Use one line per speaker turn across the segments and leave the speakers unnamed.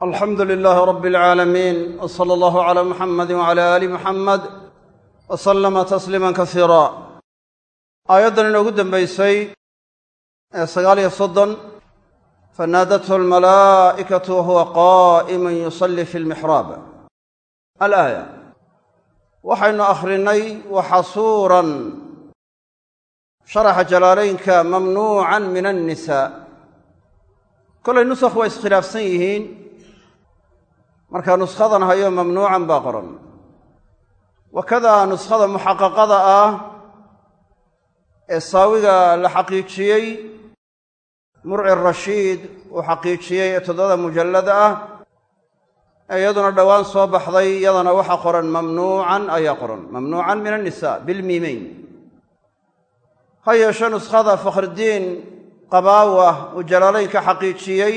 alxamdu lilaahi rabbi alcaalamiin w sala allahu calaa muxamadi wcala aali muxamed wa sallama tasliiman kasiira aayaddan inoogu dembaysay ee sagaal iyo soddon fanaadathu almalaa'ikatu wahuwa qaa'imun yusalli fi lmixraab alaaya. Waxaynu akhrinay waxasuuran sharaxa jalaalaynka mamnuucan min annisaa kolay nusakh waa iskhilaafsan yihiin markaa nuskhadan hayo mamnuucan baa qoran. Wakadaa nuskhada muxaqaqada ah ee saawiga la xaqiijiyey murci rashiid uu xaqiijiyey ee toddobada mujallada ah iyaduna dhowaan soo baxday iyadana waxaa qoran mamnuucan ayaa qoran. Mamnuucan min annisa bilmiimeyn ha yeeshe nuskhada fakhridiin qabaawa uu jalaalaynka xaqiijiyey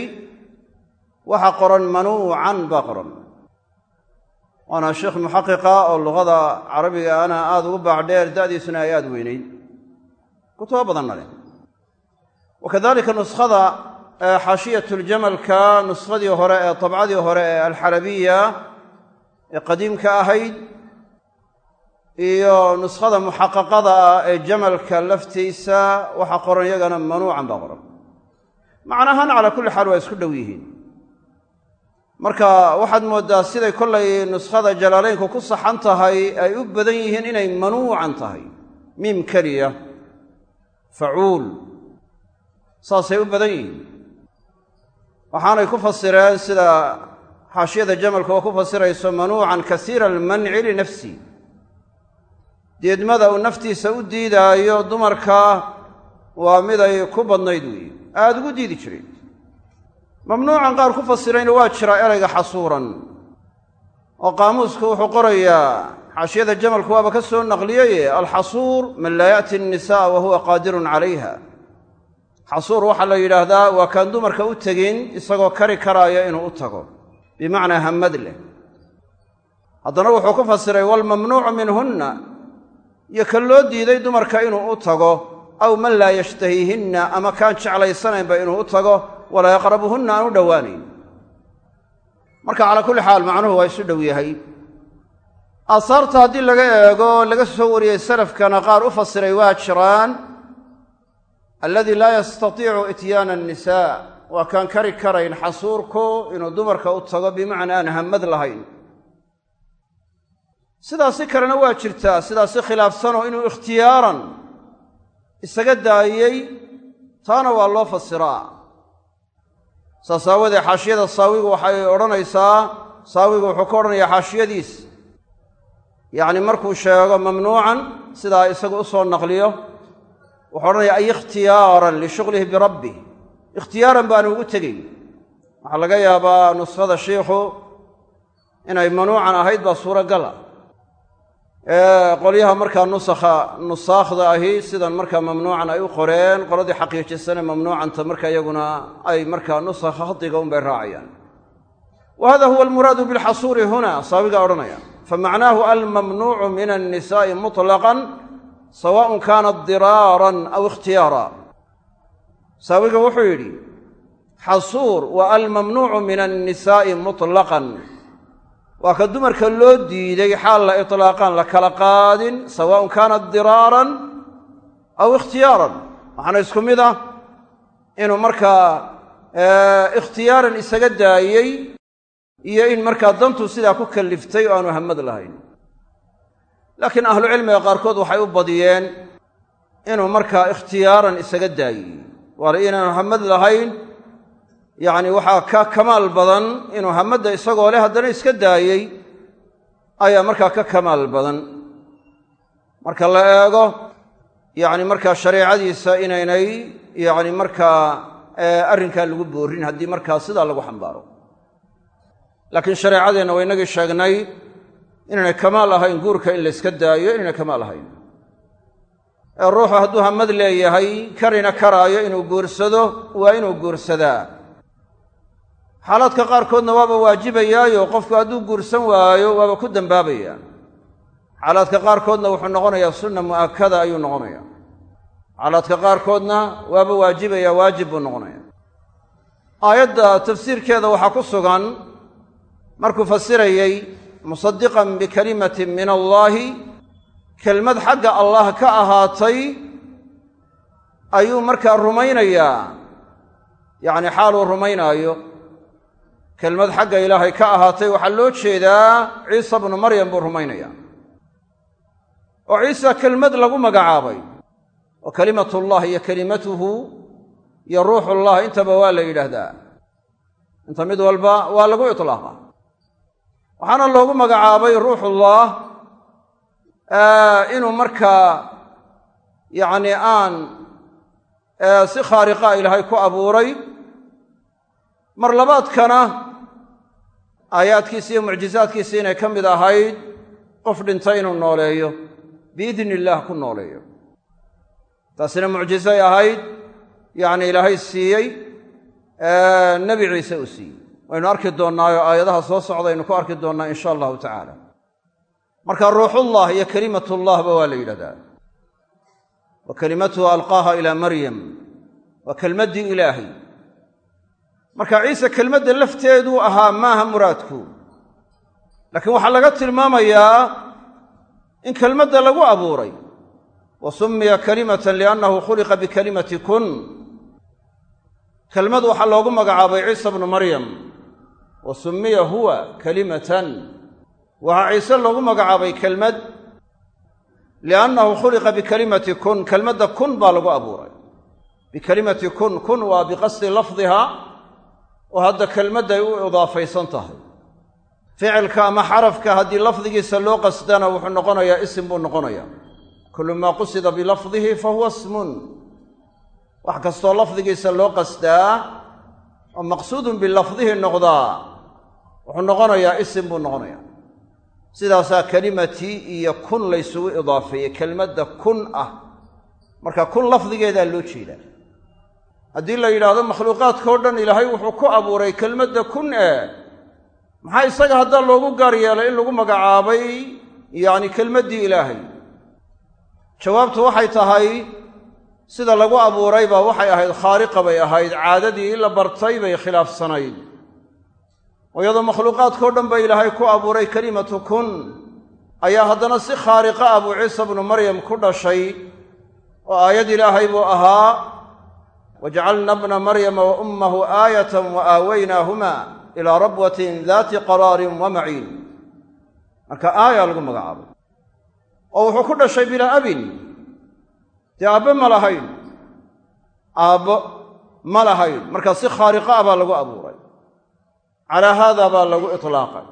waxaa qoran manuucan baa qoran. Waana sheekh muxaqiqa oo luqada carabiga ana aada ugu baacdheer da'diisuna ay aada weynayd. Kutubo badanna leh. Wa kadalika nuskhada xaashiyatuljamalka nuskhadii hore ee dabcadii hore ee alxarabiya ee qadiimka ahayd iyo nuskhada muxaqaqada ah ee jamalka laftiisa waxaa qoran iyagana manuucan baa qoran. Macnahaan calaa kulli xaal waa isku dhow yihiin marka waxaad mooddaa siday kollay nuskhada jalaalaynku ku saxan tahay ay u badan yihiin inay manuucan tahay. Miim keliya facuul saasay u badan yihiin. Waxaanay ku fasireen sida xaashiyada jamalka oo ku fasirayso manuucan kasiira almanci linafsi. Diidmada uu naftiisa u diidaayo dumarka waa miday ku badnayd weeye aada ugu diidi jireen mamnuucan qaar ku fasirayna waa jira erayga xasuuran oo qaamuusku wuxuu qorayaa xaashiyada jamalku waaba ka soo naqliyaye alxasuur man laa ya'ti annisaa wa huwa qaadirun calayha. Xasuur waxaa la yidhaahdaa waa kaan dumarka u tegin isagoo kari karaayo inuu u tago. Bimacnaa hammad leh. Haddana wuxuu ku fasiray walmamnuucu minhunna iyo kan loo diiday dumarka inuu u tago aw man laa yashtahiihinna ama kaan jeclaysanaynba inuu u tago walaa yaqrabuhunna aan u dhowaanayn marka calaa kulli xaal macnuhu waa isu dhow yahay. Aasaarta haddii laga eego laga soo wariyey salafkana qaar u fasiray waa jiraan alladii laa yastatiicu ityaana annisaa. Waa kaan kari karayn xasuurku inuu dumarka u tago bimacnaa aan hammad lahayn. Sidaasi kalena waa jirtaa sidaasi khilaafsanoo inuu ikhtiyaaran isaga daayey taana waa loo fasiraa saas aawadee xaashiyada saawigu waxay odhanaysaa saawigu wuxuu ka odhanayaa xaashiyadiis. Yacni markuu sheego mamnuucan sidaa isagu u soo naqliyo wuxuu odhanayaa ay ikhtiyaaran lishughlihi birabbih ikhtiyaaran baanu ugu tegey. Waxaa laga yaabaa nuskhada shiikhu inay manuucan ahayd baa suuragala qolyaha markaa nusakha nusaakhda ahi sidan markaa mamnuucan ay u qoreen qoladii xaqiijisane mamnuucanta marka iyaguna ay markaa nusakha khadiga unbay raacayaan wa hada huwa almuraadu bilxasuuri huna saawigaa odhanaya famacnaahu almamnuucu min annisaa'i muطlaqan sawaءun kaanat diraaran aw ikhtiyaara saawiga wuxuu yidhi xasuur wa almamnuucu min annisaa'i muطlaqan waa ka dumarka loo diiday xaal la itlaaqaan la kala qaadin sawaa'un kaanat diraaran aw ikhtiyaaran. Waxaana isku mid ah inuu markaa ikhtiyaaran isaga daayey iyo in markaa dantu sidaa ku kalliftay oo aanu hammad lahayn. Laakiin ahlucilmiga qaarkood waxay u badiyeen inuu markaa ikhtiyaaran isaga daayey. Waana inaanu hammad lahayn yacni waxaa ka kamaal badan inuu hamadda isagoo leh haddana iska daayey ayaa markaa ka kamaal badan. Marka la eego yacni markaa shareecadiisa inaynay yacni markaa arrinkaa lagu boorin haddii markaa sidaa lagu xambaaro. Laakiin shareecadeenna waa inagii sheegnay inaynay kamaal ahayn guurka in layska daayo inaynay kamaal ahayn. Ee ruuxu hadduu hamad leeyahay karina karaayo inuu guursado waa inuu guursadaa xaalaadka qaarkoodna waaba waajibayaayo qofku hadduu guursan waayo waaba ku dembaabayaa xaalaadka qaarkoodna wuxuu noqonayaa sunna mu'akada ayuu noqonayaa. Xaalaadka qaarkoodna waaba waajibaya waajib buu noqonaya aayadda tafsiirkeeda waxaa ku sugan markuu fasirayey musadiqan bikalimatin min allaahi kelmad xagga allah ka ahaatay ayuu markaa rumaynayaa. Yacni xaaluu rumaynaayo kelmad xagga ilaahay ka ahaatay waxaa loo jeedaa ciisa bnu maryam buu rumaynayaa oo ciisa kelmad lagu magacaabay oo kalimatullah iyo kelimatuhu iyo ruuxullah intaba waa la yidhaahdaa. Inta mid walba waa lagu itlaaqa. Waxaana loogu magacaabay ruuxullah inuu markaa yacni aan si khaariqa ilaahay ku abuuray. Mar labaadkana aayaadkiisi iyo mucjizaadkiisi inay ka mid ahayd qof dhintay inuu nooleeyo biidni illaah ku nooleeyo. Taasina mucjizay ahayd yacni ilaahay siiyey nebi ciise uu siiyey. Waynu arki doonnaayo aayadaha soo socdaynu ku arki doonnaa in sha allahu tacaala. Marka ruuxullah iyo kelimatullahba waa la yidhahdaa. Wa kelimatuhu alqaaha ilaa maryam waa kelmaddii ilaahay marka ciise kelmadda lafteeduu ahaa maaha muraadku? Laakiin waxaa laga tilmaamayaa in kelmadda lagu abuuray. Wa summiya kalimatan liannahu khuliqa bikalimati kun kelmad waxaa loogu magacaabay ciisa bnu maryam. Wa summiya huwa kalimatan. Waxaa ciise loogu magacaabay kelmad liannahu khuliqa bikalimati kun kelmadda kun baa lagu abuuray. Bikalimati kun kun waa biqasdi lafdiha oo hadda kelmadday u idaafaysan tahay. Ficilka ama xarafka haddii lafdigiisa loo qasdana wuxuu noqonayaa isim buu noqonayaa. Kullu maa qusida bilafdihi fa huwa ismun. Wax kastoo lafdigiisa loo qasdaa oo maqsuudun bilafdihi noqdaa wuxuu noqonayaa isim buu noqonayaa. Sidaasaa kelimatii iyo kun laysugu idaafeeyey kelmadda kun ah. Marka kun lafdigeedaa loo jeedaa haddii la yidhaahdo makhluuqaadkao dhan ilaahay wuxuu ku abuuray kelmadda kun e. Maxaa isaga haddaa loogu gaar yeelay in lagu magacaabay yacni kelmaddii ilaahay? Jawaabtu waxay tahay sida lagu abuurayba waxay ahayd khaariqa bay ahayd caadadii la bartay bay khilaafsanayd. Oo iyadoo makhluuqaadkao dhan ba ilaahay ku abuuray kelimatu kun ayaa haddana si khaariqa ah buu ciisa bnu maryam ku dhashay oo aayad ilaahay buu ahaa wajcalna bna maryama wa ummahu aayatan wa aawaynaahuma ilaa rabwatin daati qaraarin wa marka aaya lagu magacaabay oo wuxuu ku dhashay bilaa abin dee aabbe ma lahayn aabbo ma lahayn marka si khaariqa ah baa lagu abuuray calaa haada baa lagu itlaaqay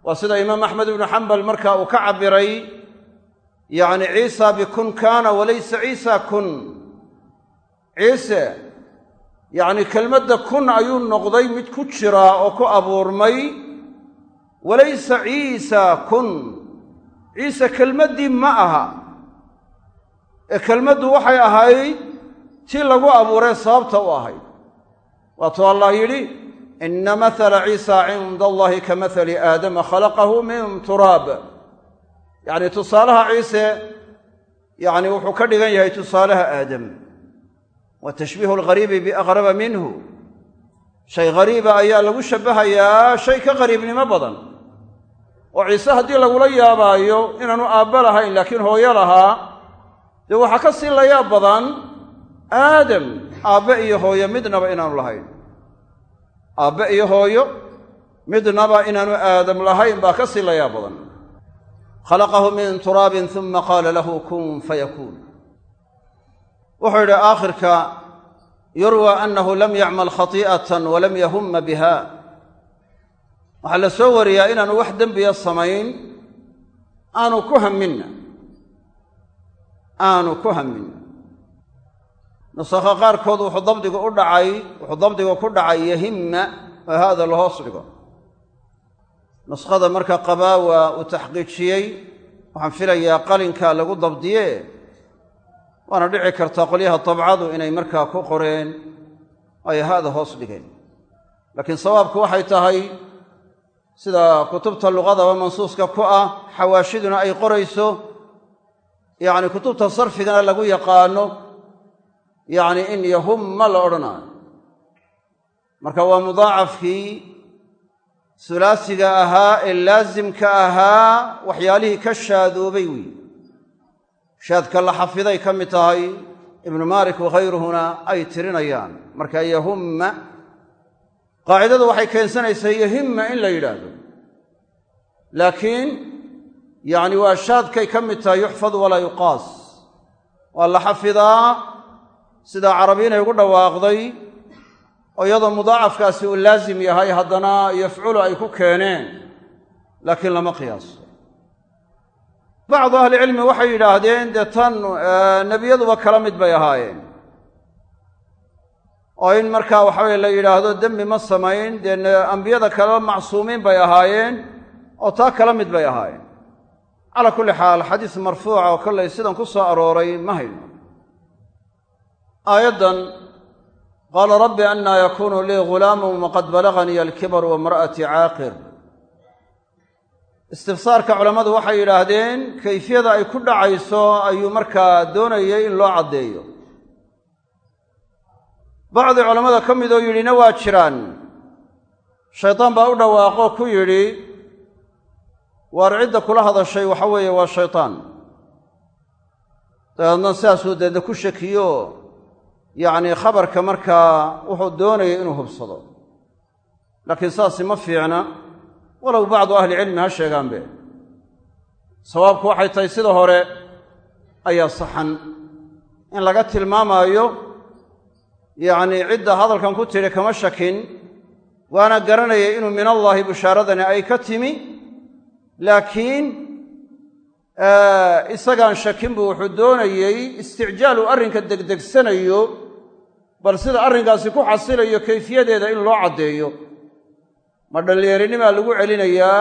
waa sida imaam axmed ibnu xambal marka uu ka cabbiray yacni ciisa bikun kaana walaysa ciisa kun ciise yacni kelmadda kun ayuu noqday mid ku jiraa oo ku abuurmay walaysa ciisa kun. Ciise kelmaddii ma aha. Ee kelmaddu waxay ahayd tii lagu abuuree sababta u ahayd. Waatuu allah yidhi ina mathala ciisa cinda allahi ka mathali aadama khalaqahu min turaab. Yacni tusaalaha ciise yacni wuxuu ka dhigan yahay tusaalaha aadam wa tashbiihu alghariibi biaqraba minhu shay ghariiba ayaa lagu shabbahayaa shay ka qariibnimo badan oo ciise haddii lagula yaabaayo inaanu aabbo lahayn laakiin hooyo lahaa dee waxaa ka sii layaab badan aadam aabbe iyo hooyo midnaba inaanu lahayn aabbe iyo hooyo midnaba inaanu aadam lahayn baa ka sii layaab badan khalaqahu min turaabin uma qaala lahu kun fayakuun wuxuu yidhi aakhirka yurwa annahu lam yacmal khati'atan walam yahumma biha. Waxaa la soo wariyaa inaanu wax dembiya samayn aanu ku hamminna. Aanu ku hamminna. Nusakha qaarkood wuxuu dabdigu u dhacay wuxuu dabdigu ku dhacay yahimma oo haada la hoos dhigo. Nuskhada marka qabaawa uu taxqiijiyey waxaan filayaa qalinkaa lagu dabdiye waana dhici kartaa qolyaha dabcadu inay markaa ku qoreen ay haada hoos dhigeen. Laakiin sawaabku waxay tahay sida kutubta luqadaba mansuuska ku ah xawaashiduna ay qorayso yacni kutubta sarfigana lagu yaqaano yacni in yahumma la odhanaayo. Marka waa mudaacafkii hulaasiga ahaa ee laasimka ahaa waxyaalihii ka shaadoobay weeye shaadka la xafiday ka mid tahay ibnu maalik wakhayruhuna ay tirinayaan. Marka yahumma qaacidadu waxay keensanaysaa yahimma in la yidhaahdo. Laakiin yacni waa shaadkay ka mid tahay yuxfad walaa yuqaas. Waa la xafidaa sidaa carabi inay ugu dhawaaqday oo iyadoo mudaacafkaasi uu laasim yahay haddana yafculu ay ku keeneen laakiin lama qiyaaso bacdu ahlicilmi waxay yidhaahdeen dee tan nebiyaduba kala mid bay ahaayeen. Oo in markaa waxaweye la yidhaahdo dembi ma samayn dee ambiyada kaleba macsuumiin bay ahaayeen oo taa kala mid bay ahaayeen. Calaa kulli xaal xadiis marfuuca oo kollay sidan ku soo arooray ma hayno. Aayaddan qaala rabbi annaa yakuunu lii ghulaamun waqad balaganii alkibar waimra'atii caaqir istifsaarka culammadu waxay yidhaahdeen kayfiyada ay ku dhacayso ayuu markaa doonayay in loo caddeeyo. Bacdi culammada ka midoo yidhina waa jiraan. Shaydaan baa u dhawaaqo ku yidhi waar cidda kula hadashay waxa weeye waa shaydaan dabeedna sidaasuu deedna ku shakiyo yacnii khabarka markaa wuxuu doonayay inuu hubsado. Laakiin saasi ma fiicna walow bacdu ahlicilmi ha sheegaanbe. Sawaabku waxay tahay sida hore ayaa saxan. In laga tilmaamaayo yacnii cidda hadalkan ku tidhi kama shakin waana garanayay inuu min allaahi bushaaradani ay ka timi laakiin isagaan shakin buu wuxuu doonayey isticjaal uu arrinka degdegsanayo bal sida arrinkaasi ku xasilayo kayfiyadeeda in loo caddeeyo ma dhallinyarinimaa lagu celinayaa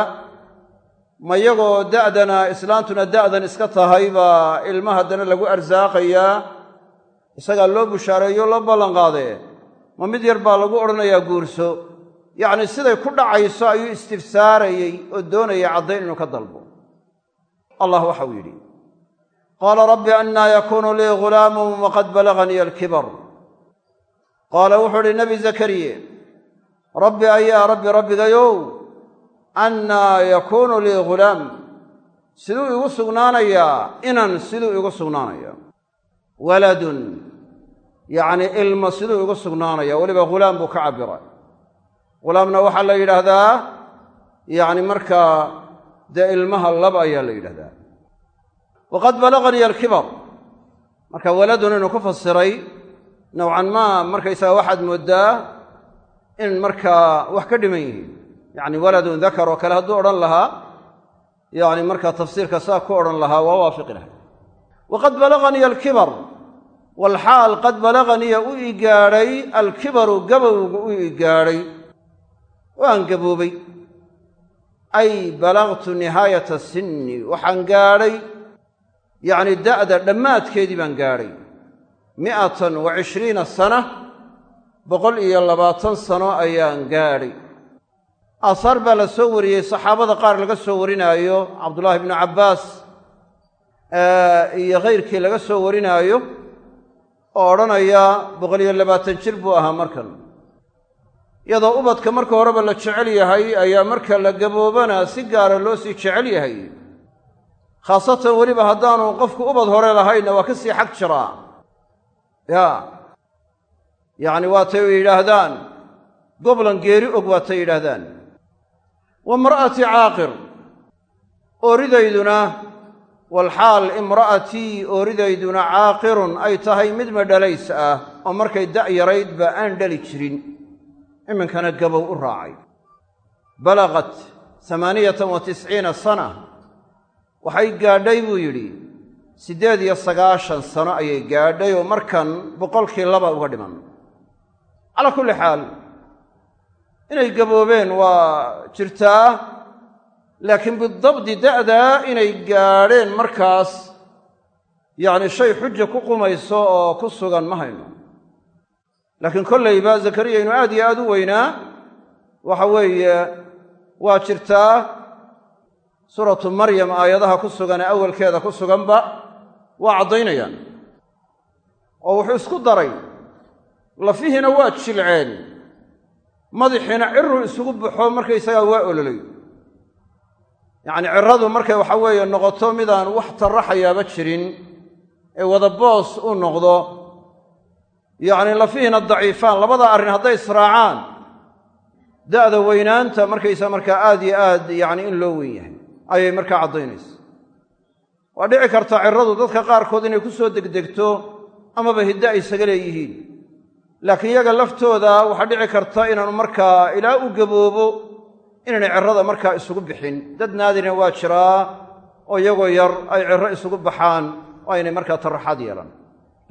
ma yagoo da'dana islaantuna da'dan iska tahay baa ilma haddana lagu arsaaqayaa. Isagaa loo bushaareeyo loo ballan qaadee ma mid yar baa lagu odhanayaa guurso. Yacni siday ku dhacayso ayuu istifsaarayey oo doonaya caddayn inuu ka dalbo. Allah waxau yidhi qaala rabbi annaa yakuunu lii ghulaamun waqad balaganii alkibar. Qaala wuxuu idhi nebi zakariye rabbi ayaa rabbi rabbigayow annaa yakuunu lii ghulaam siduu igu sugnaanayaa inan siduu igu sugnaanayaa waladun yacnii ilma siduu igu sugnaanaya. Weliba ghulaam buu ka cabbiray. Ghulaamna waxaa la yidhaahdaa yacni markaa dee ilmaha lab ayaa la yidhahdaa waqad balaganii alkibar. Marka waladun inuu ku fasiray nowcan maa markaysaga waxaad mooddaa in markaa wax ka dhiman yihiin yacni waladun dakar oo kale hadduu odhan lahaa yacni markaa tafsiirka saa ku odhan lahaa waa waafiqi lahay waqad balaganii alkibar walxaal qad balaganiya u ii gaadhay alkibaru gabowgu u ii gaadhay waan gaboobay. Ay balagtu nihaayata sinni waxaan gaadhay yacni da'da dhammaadkeedii baan gaadhay mi'atan wa cishriina sana boqol iyo labaatan sano ayaan gaadhay aahaar baa la soo wariyey saxaabada qaar laga soo warinaayo cabdullaahi ibnu cabbaas iyo khayrkii laga soo warinaayo oo odhanaya boqol iyo labaatan jir buu ahaa markan. Iyadoo ubadka marka horeba la jecel yahay ayaa marka la gaboobana si gaara loo sii jecel yahay. Khaasatan weliba haddaanu qofku ubad hore lahaynna waa ka sii xag jiraa. Yaa yacni waatay yidhaahdaan. Goblan geeri og waatay yidhaahdaan. Waimra'atii caaqir. Ooridayduna walxaal imra'atii ooridayduna caaqirun ay tahay mid madhalays ah oo markay da' yaraydba aan dhali jirin. Iminkana gabow u raacay. Balaqat amaaniyatan wa tisciina sana. Waxay gaadhay buu yidhi. Siddeed iyo sagaashan sano ayay gaadhay oo markan boqolkii laba uga dhiman calaa kulli xaal inay gaboobeen waa jirtaa laakiin bidabdi da'daa inay gaadheen markaas yacni shay xuja ku qumayso oo ku sugan ma hayno. Laakiin kollayba zakariya inuu aad iyo aad u weynaa waxa weeye waa jirtaa suuratu maryam aayadaha ku sugan ee awalkeeda ku suganba waa caddaynayaan. Oo wuxuu isku daray lafihiina waa jilceen. Madaxiina ciruu isugu baxo markaysagaa waa ololay. Yacni ciradu markay waxa weeye noqoto midaan wax taraxayaaba jirin ee wada boos u noqdo. Yacni lafihiina daciifaan labada arrin hadday israacaan da'da weynaanta markaysa markaa aad iyo aad yacni in loo weyn yahay ayay markaa caddaynaysa. Waa dhici karta ciradu dadka qaarkood inay ku soo degdegto amaba hiddo ay isaga leeyihiin laakiin iyaga laftooda waxaa dhici karta inaanu markaa ilaa u gaboobo inaynay cirada markaa isugu bixin. Dad naadirna waa jiraa oo iyagoo yar ay ciro isugu baxaan oo aynay markaa taraxaad yeelan.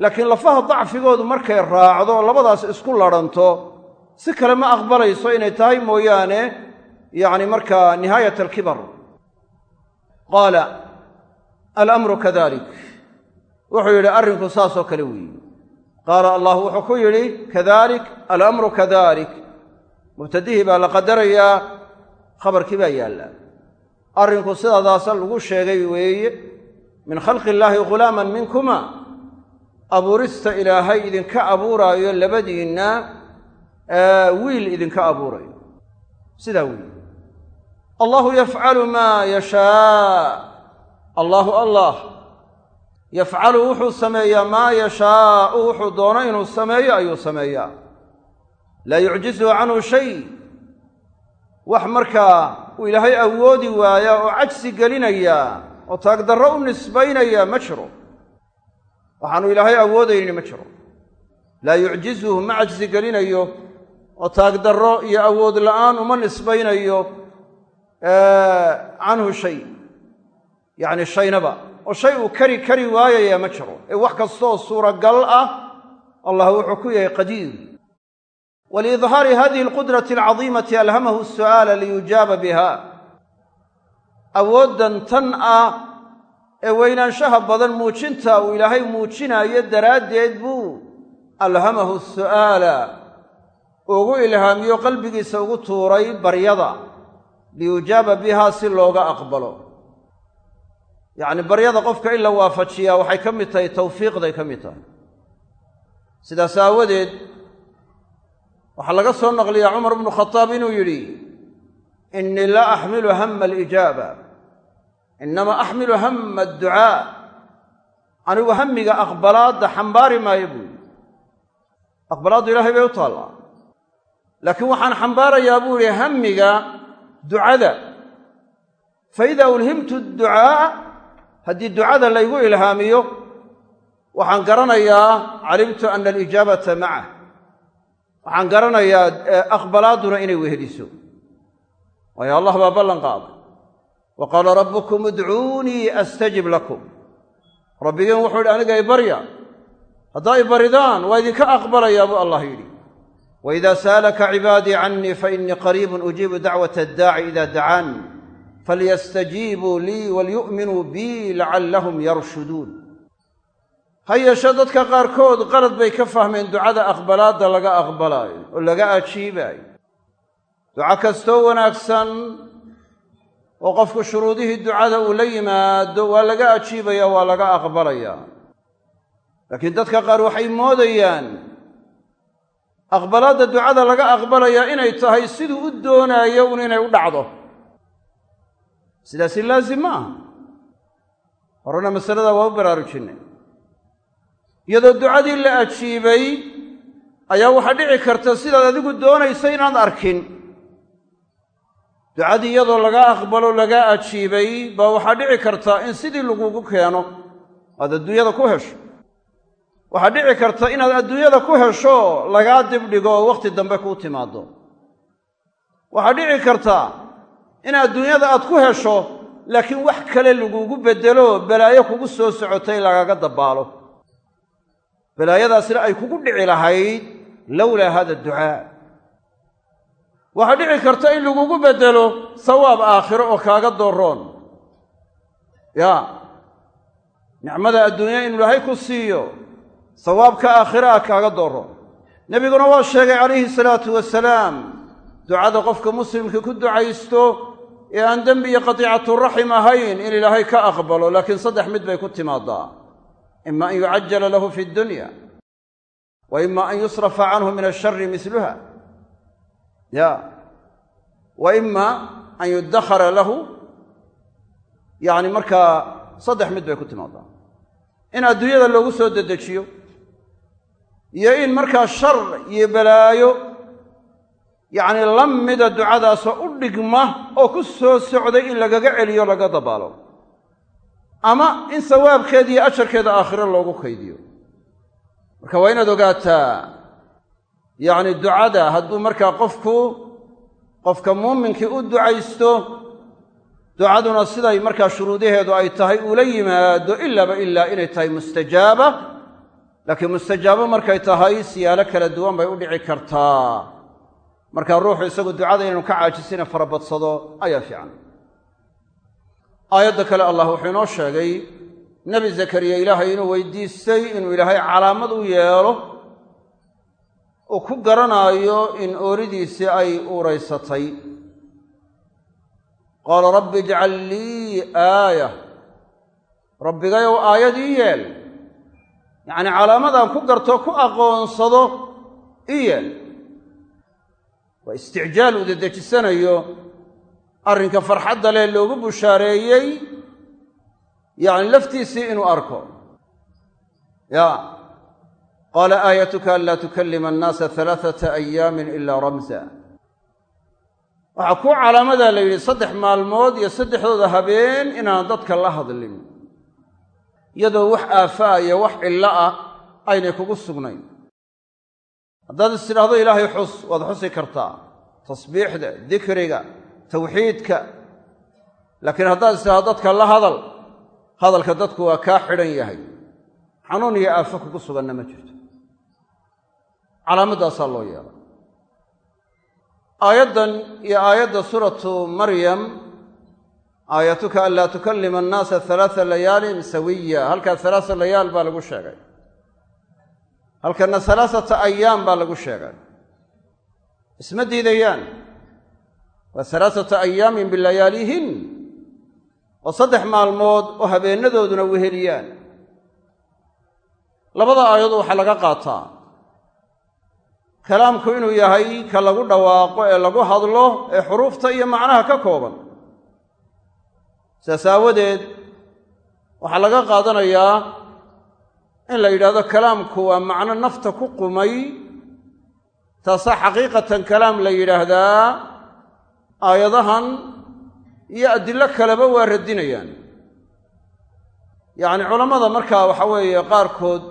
Laakiin lafaha dacfigoodu markay raacdo labadaas isku ladhanto si kale ma aqbalayso inay tahay mooyaane yacni markaa nihaayat alkibar. Qaala alamru kadalik. Wuxuu yidhi arrinku saasoo kale weeye qaala allah wuxuu ku yidhi kadalik alamru kadalik mubtadihii baa la qadarayaa khabarkii baa yaallaa arrinku sidaadaasa lagu sheegay weeye min khalqi illaahi ghulaaman minkuma abuurista ilaahay idinka abuuraayo labadiinna wiil idinka abuurayo sidaa weeye allahu yafcalu maa yashaa allaahu allah yafcalu wuxuu sameeyaa maa yashaau wuxuu doono inuu sameeyo ayuu sameeyaa. Laa yucjizuhu canhu shay. Wax markaa uu ilaahay awoodi waayaa oo cajsi gelinayaa oo taagdarro u nisbaynayaa ma jiro. Waxaanu ilaahay awoodaynin ma jiro. Laa yucjizuhu ma cajsi gelinayo oo taagdarro iyo awood la'aan uma nisbaynayo canhu shay. Yacni shaynaba oo shay uu kari kari waayayaa ma jiro. Ee wax kastooo suuragal ah allah wuxuu ku yahay qadiir. Waliidhaari hadihi alqudrati alcadiimati alhamahu su'aala liyujaaba biha. Awooddan tan ah ee weynaanshaha badan muujinta uu ilaahay muujinaayo daraaddeed buu alhamahu su'aala. Ugu ilhaamiyo qalbigiisa ugu tuuray baryada. Liyujaaba bihaa si looga aqbalo yacni baryada qofka in la waafajiyaa waxay ka mid tahay tawfiiqday ka mid tahay. Sidaas aawadeed waxaa laga soo naqliyaa cumar bnu khadaab inuu yidhi innii la axmilu hama alijaaba. Innama axmilu hama adducaa anigu hamiga aqbalaadda xambaari maayo buu yidhi. Aqbalaaddu ilahay bay u taallaa. Laakiin waxaan xambaarayaa buu yidhi hamiga ducada fa idaa ulhimtu adducaa'a haddii ducada laygu ilhaamiyo waxaan garanayaa calimtu ana alijaabata macah waxaan garanayaa aqbalaadduna inay weheliso waayo allah baa ballan qaaday. Wa qaala rabbukum udcuunii astajib lakum. Rabbigeen wuxuu yidhi aniga ibarya haddaa ibaridaan waa idinka aqbalayaa buu allah yidhi. Wإida sa'alaka cibaadii canii fainii qariibun ujiibu dacwata addaaci ida dacaan falyastajiibuu lii walyu'minuu bii lacallahum yarshuduun ha yeeshe dadka qaarkood qalad bay ka fahmeen ducada aqbalaadda laga aqbalaayo oo laga ajiibaayo duco kastoo wanaagsan oo qofku shuruudihii ducada uu la yimaado waa laga ajiibaya waa laga aqbalayaa laakiin dadka qaar waxay moodayaan aqbalaadda ducada laga aqbalayaa inay tahay siduu u doonaayo un inay u dhacdo sidaasi laazim ma aha horena masalada waa u baraarujinay. Iyadoo ducadii la ajiibay ayaa waxaa dhici karta sidaad adigu doonaysa inaad arkin. Ducadii iyadoo laga aqbalo laga ajiibay baa waxaa dhici karta in sidii lagugu keeno aad adduunyada ku hesho. Waxaa dhici karta inaad adduunyada ku hesho lagaa dibdhigo oo wakhti dambe kuu timaado waxaa dhici karta in adduunyada aad ku hesho laakiin wax kale lagugu beddelo balaayo kugu soo socotay lagaga dabbaalo balaayadaasna ay kugu dhici lahayd lowlaa hada ducaa. Waxaa dhici karta in lagugu beddelo sawaab aakhiro oo kaaga dooroon yaa nicmada adduunya in ilaahay ku siiyo sawaabka aakhira ah kaaga dooro nebiguna waa sheegay calayhi salaatu wasalaam ducada qofka muslimka ku ducaysto ee aan dembi iyo qatiicatu raxim ahayn in ilaahay ka aqbalo laakiin saddex mid bay ku timaadaa. Ima an yucajala lahu fi dunya wa ima an yusrafa canhu min ashari misluha. Ya. Wa ima an yudakhara lahu. Yacni markaa saddex mid bay ku timaadaa. In adduunyada loogu soo dedejiyo iyo in markaa shar iyo balaayo yacni la mida ducadaasoo u dhigma oo ku soo socday in lagaga celiyo laga dabaalo. Ama in sawaabkeeda iyo ajarkeeda aakhiro loogu kaydiyo. Marka waa inaad ogaataa yacni ducada hadduu markaa qofku qofka muuminkii u ducaysto ducaduna siday markaa shuruudaheedu ay tahay ula yimaado ilaaba ilaa inay tahay mustajaaba. Laakiin mustajaabo markay tahay siyaalo kala duwan bay u dhici kartaa markaa ruuxu isagu ducada inaynu ka caajisina farabadsado ayaa fiican. Aayadda kale allah wuxuu inoo sheegay nebi zakariya ilaahay inuu weydiistay inuu ilaahay calaamad u yeelo uu ku garanaayo in ooridiisii ay uuraysatay. Qaala rabbi ijcal lii aaya. Rabbigayow aayad ii yeel. Yacnii calaamadaan ku garto ku aqoonsado ii yeel waa isticjaal uu dedejisanayo arrinka farxadda leh loogu bushaareeyey yacni laftiisii inuu arko. Ya qaala aayatuka an laa tukallima annaasa halaathata ayaamin ilaa ramsa waxaa kuu calaamadaa la yidhi saddex maalmood iyo saddexdooda habeen inaan dadka la hadlin. Iyadoo wax aafaa iyo wax cillo ah aynay kugu sugnayn haddaad is tidhaahdo ilaahay xus waad xusi kartaa tasbiixda dikriga tawxiidka. Laakiin haddaad is tidhahdo dadka la hadal hadalka dadku waa kaa xidhan yahay. Xanuun iyo aafo kugu suganna ma jirto. Calaamadaasaa loo yeelay aayaddan iyo aayadda suuratu maryam aayatuka an laa tukallima annaasa halaata layaalin sawiya halkaa halaasa layaal baa lagu sheegay halkana halaasata ayaam baa lagu sheegay. Isma diidayaan. Waa halaasata ayaamin bilayaalihin. Oo saddex maalmood oo habeenadooduna weheliyaan. Labada aayado waxaa laga qaataa. Kalaamku inuu yahay ka lagu dhawaaqo ee lagu hadlo ee xuruufta iyo macnaha ka kooban. Sidaas aawadeed waxaa laga qaadanayaa in la yidhahdo kalaamku waa macno nafta ku qumay taasaa xaqiiqatan kalaam la yidhaahdaa aayadahan iyo adillo kaleba waa radinayaan. Yacni culammada markaa waxa weeye qaarkood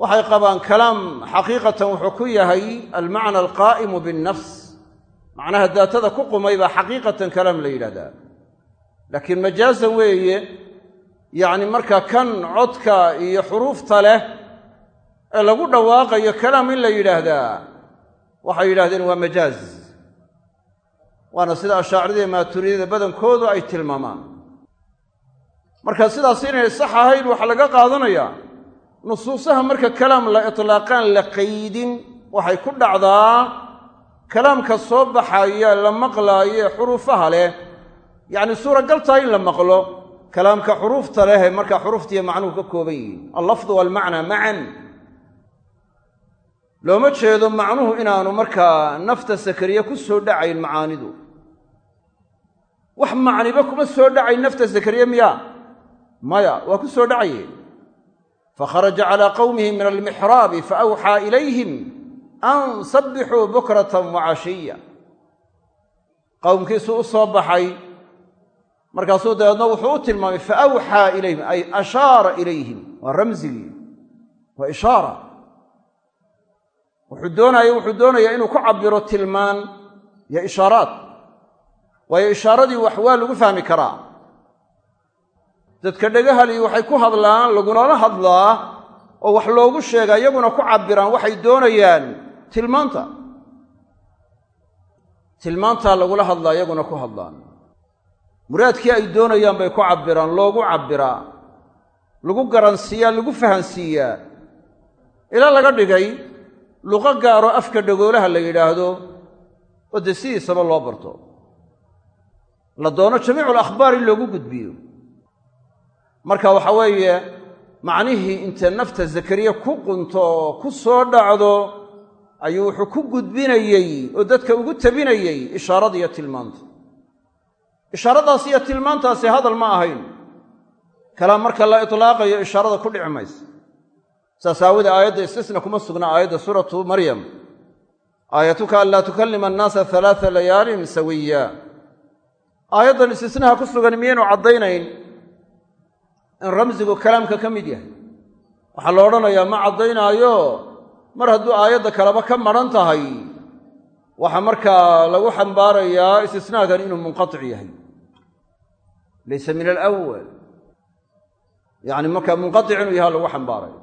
waxay qabaan kalaam xaqiiqatan wuxuu ku yahay almacna alqaa'imu binnafs. Macnaha daatada ku qumay baa xaqiiqatan kalaam la yidhahdaa laakiin majaazan weeye yacni marka kan codka iyo xuruufta leh ee lagu dhawaaqayo kalaam in la yidhaahdaa waxay yidhahdeen waa majaaz. Waana sida ashaacirada maaturidada badankoodu ay tilmaamaan. Marka sidaas inay sax ahayn waxaa laga qaadanayaa nusuusaha marka kalaam la itlaaqaan la qaydin waxay ku dhacdaa kalaamka soo baxaya la maqlaayo xuruufaha leh yacni suuragaltaa in la maqlo kalaamka xuruufta leh markaa xuruuftiiyo macnuhu ka kooban yihiin. Allafdu waalmacnaa macan looma jeedo macnuhu inaanu markaa nafta sakariye ku soo dhacayn macaanidu. Wax macniba kuma soo dhacayn nafta sakariye miyaa maya waa ku soo dhacaye fakharaja calaa qowmihi min almixraabi faawxaa ilayhim an sabbixuu bukratan wa cashiya qowmkiisuu u soo baxay markaasuu dabeedna wuxuu u tilmaamay faawxaa ilayhim ay ashaara ilayhim waa ramsigii waa ishaara. Wuxuu doonaya wuxuu doonayaa inuu ku cabiro tilmaan iyo ishaaraad. Waayo ishaaradii wax waa lagu fahmi karaa. Dadka dhegahali waxay ku hadlaan lagunala hadlaa oo wax loogu sheegaa iyaguna ku cabbiraan waxay doonayaan tilmaanta. Tilmaantaa lagula hadlaa iyaguna ku hadlaan muraadkii ay doonayaan bay ku cabbiraan loogu cabbiraa lagu garansiiyaa lagu fahansiiyaa. Ilaa laga dhigay luqo gaaro afka dhagoolaha la yidhaahdo oo dee sidiisaba loo barto. La doono jamiicul akhbaar in loogu gudbiyo. Marka waxa weeye macnihii intee nafta zakariya ku qunto oo ku soo dhacdo ayuu wuxuu ku gudbinayey oo dadka ugu tabinayey ishaarada iyo tilmaanta ishaaradaas iyo tilmaantaasi hadal ma ahayn. Kalaam marka la itlaaqayo ishaarada ku dhici maysa. Saas aawadee aayadda istisna kuma sugna aayadda suuratu maryam. Aayatuka an laa tukallima annaasa halaata layaalin sawiya. Aayaddan istisnaha ku sugan miyaynu caddaynayn in ramsigu kalaamka ka mid yahay. Waxaa la odhanayaa ma caddaynaayo? Mar hadduu aayadda kaleba ka madhan tahay waxaa markaa lagu xambaarayaa istisnaagan inuu munqatic yahay laysa min alawal yacni markaa munqatic inuu yaha lagu xambaarayo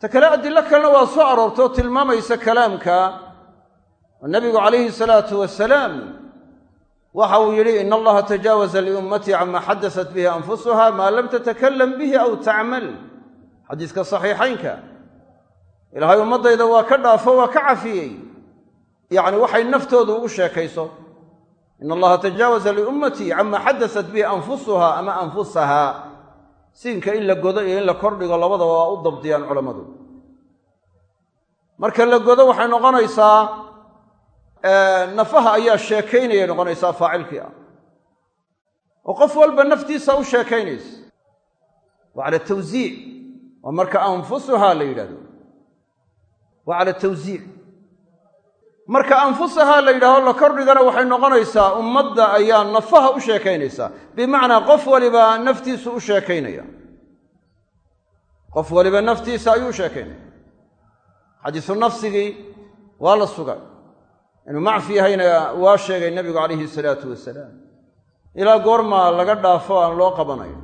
ta kale adilo kalena waa soo aroortoo tilmaamaysa kalaamka oo nabigu calayhi salaatu wasalaam waxa uu yidhi ina allaha tajaawaza liummatii cama xadasat bihi anfusuha maa lam tatakalam bihi aw tacmal xadiiska saxiixaynka ilaahay ummaddayda waa ka dhaafo waa ka cafiyey yacni waxay naftoodu ugu sheekayso ina allaha tajaawaza liummatii cama xadasat bihi anfusuha ama anfusaha siinka in la godo iyo in la kordhigo labadaba waa u dabdiyaan culammadu marka la godo waxay noqonaysaa nafaha ayaa sheekaynayay noqonaysaa faacilkii ah oo qof walba naftiisa u sheekaynaysa waa cala tawsiic waa marka anfusuhaa la yidhahdo waa cala tawsiic marka anfusahaa la yidhahdo la kordhigana waxay noqonaysaa ummadda ayaa nafaha u sheekaynaysaa bimacnaa qof waliba naftiisu u sheekaynaya. Qof waliba naftiisa ayuu u sheekaynaya. Xadiisu nafsigii waa la sugay inuu macfi yahayna waa sheegay nebigu calayhi salaatu wasalaam. Ilaa goormaa laga dhaafo aan loo qabanayo.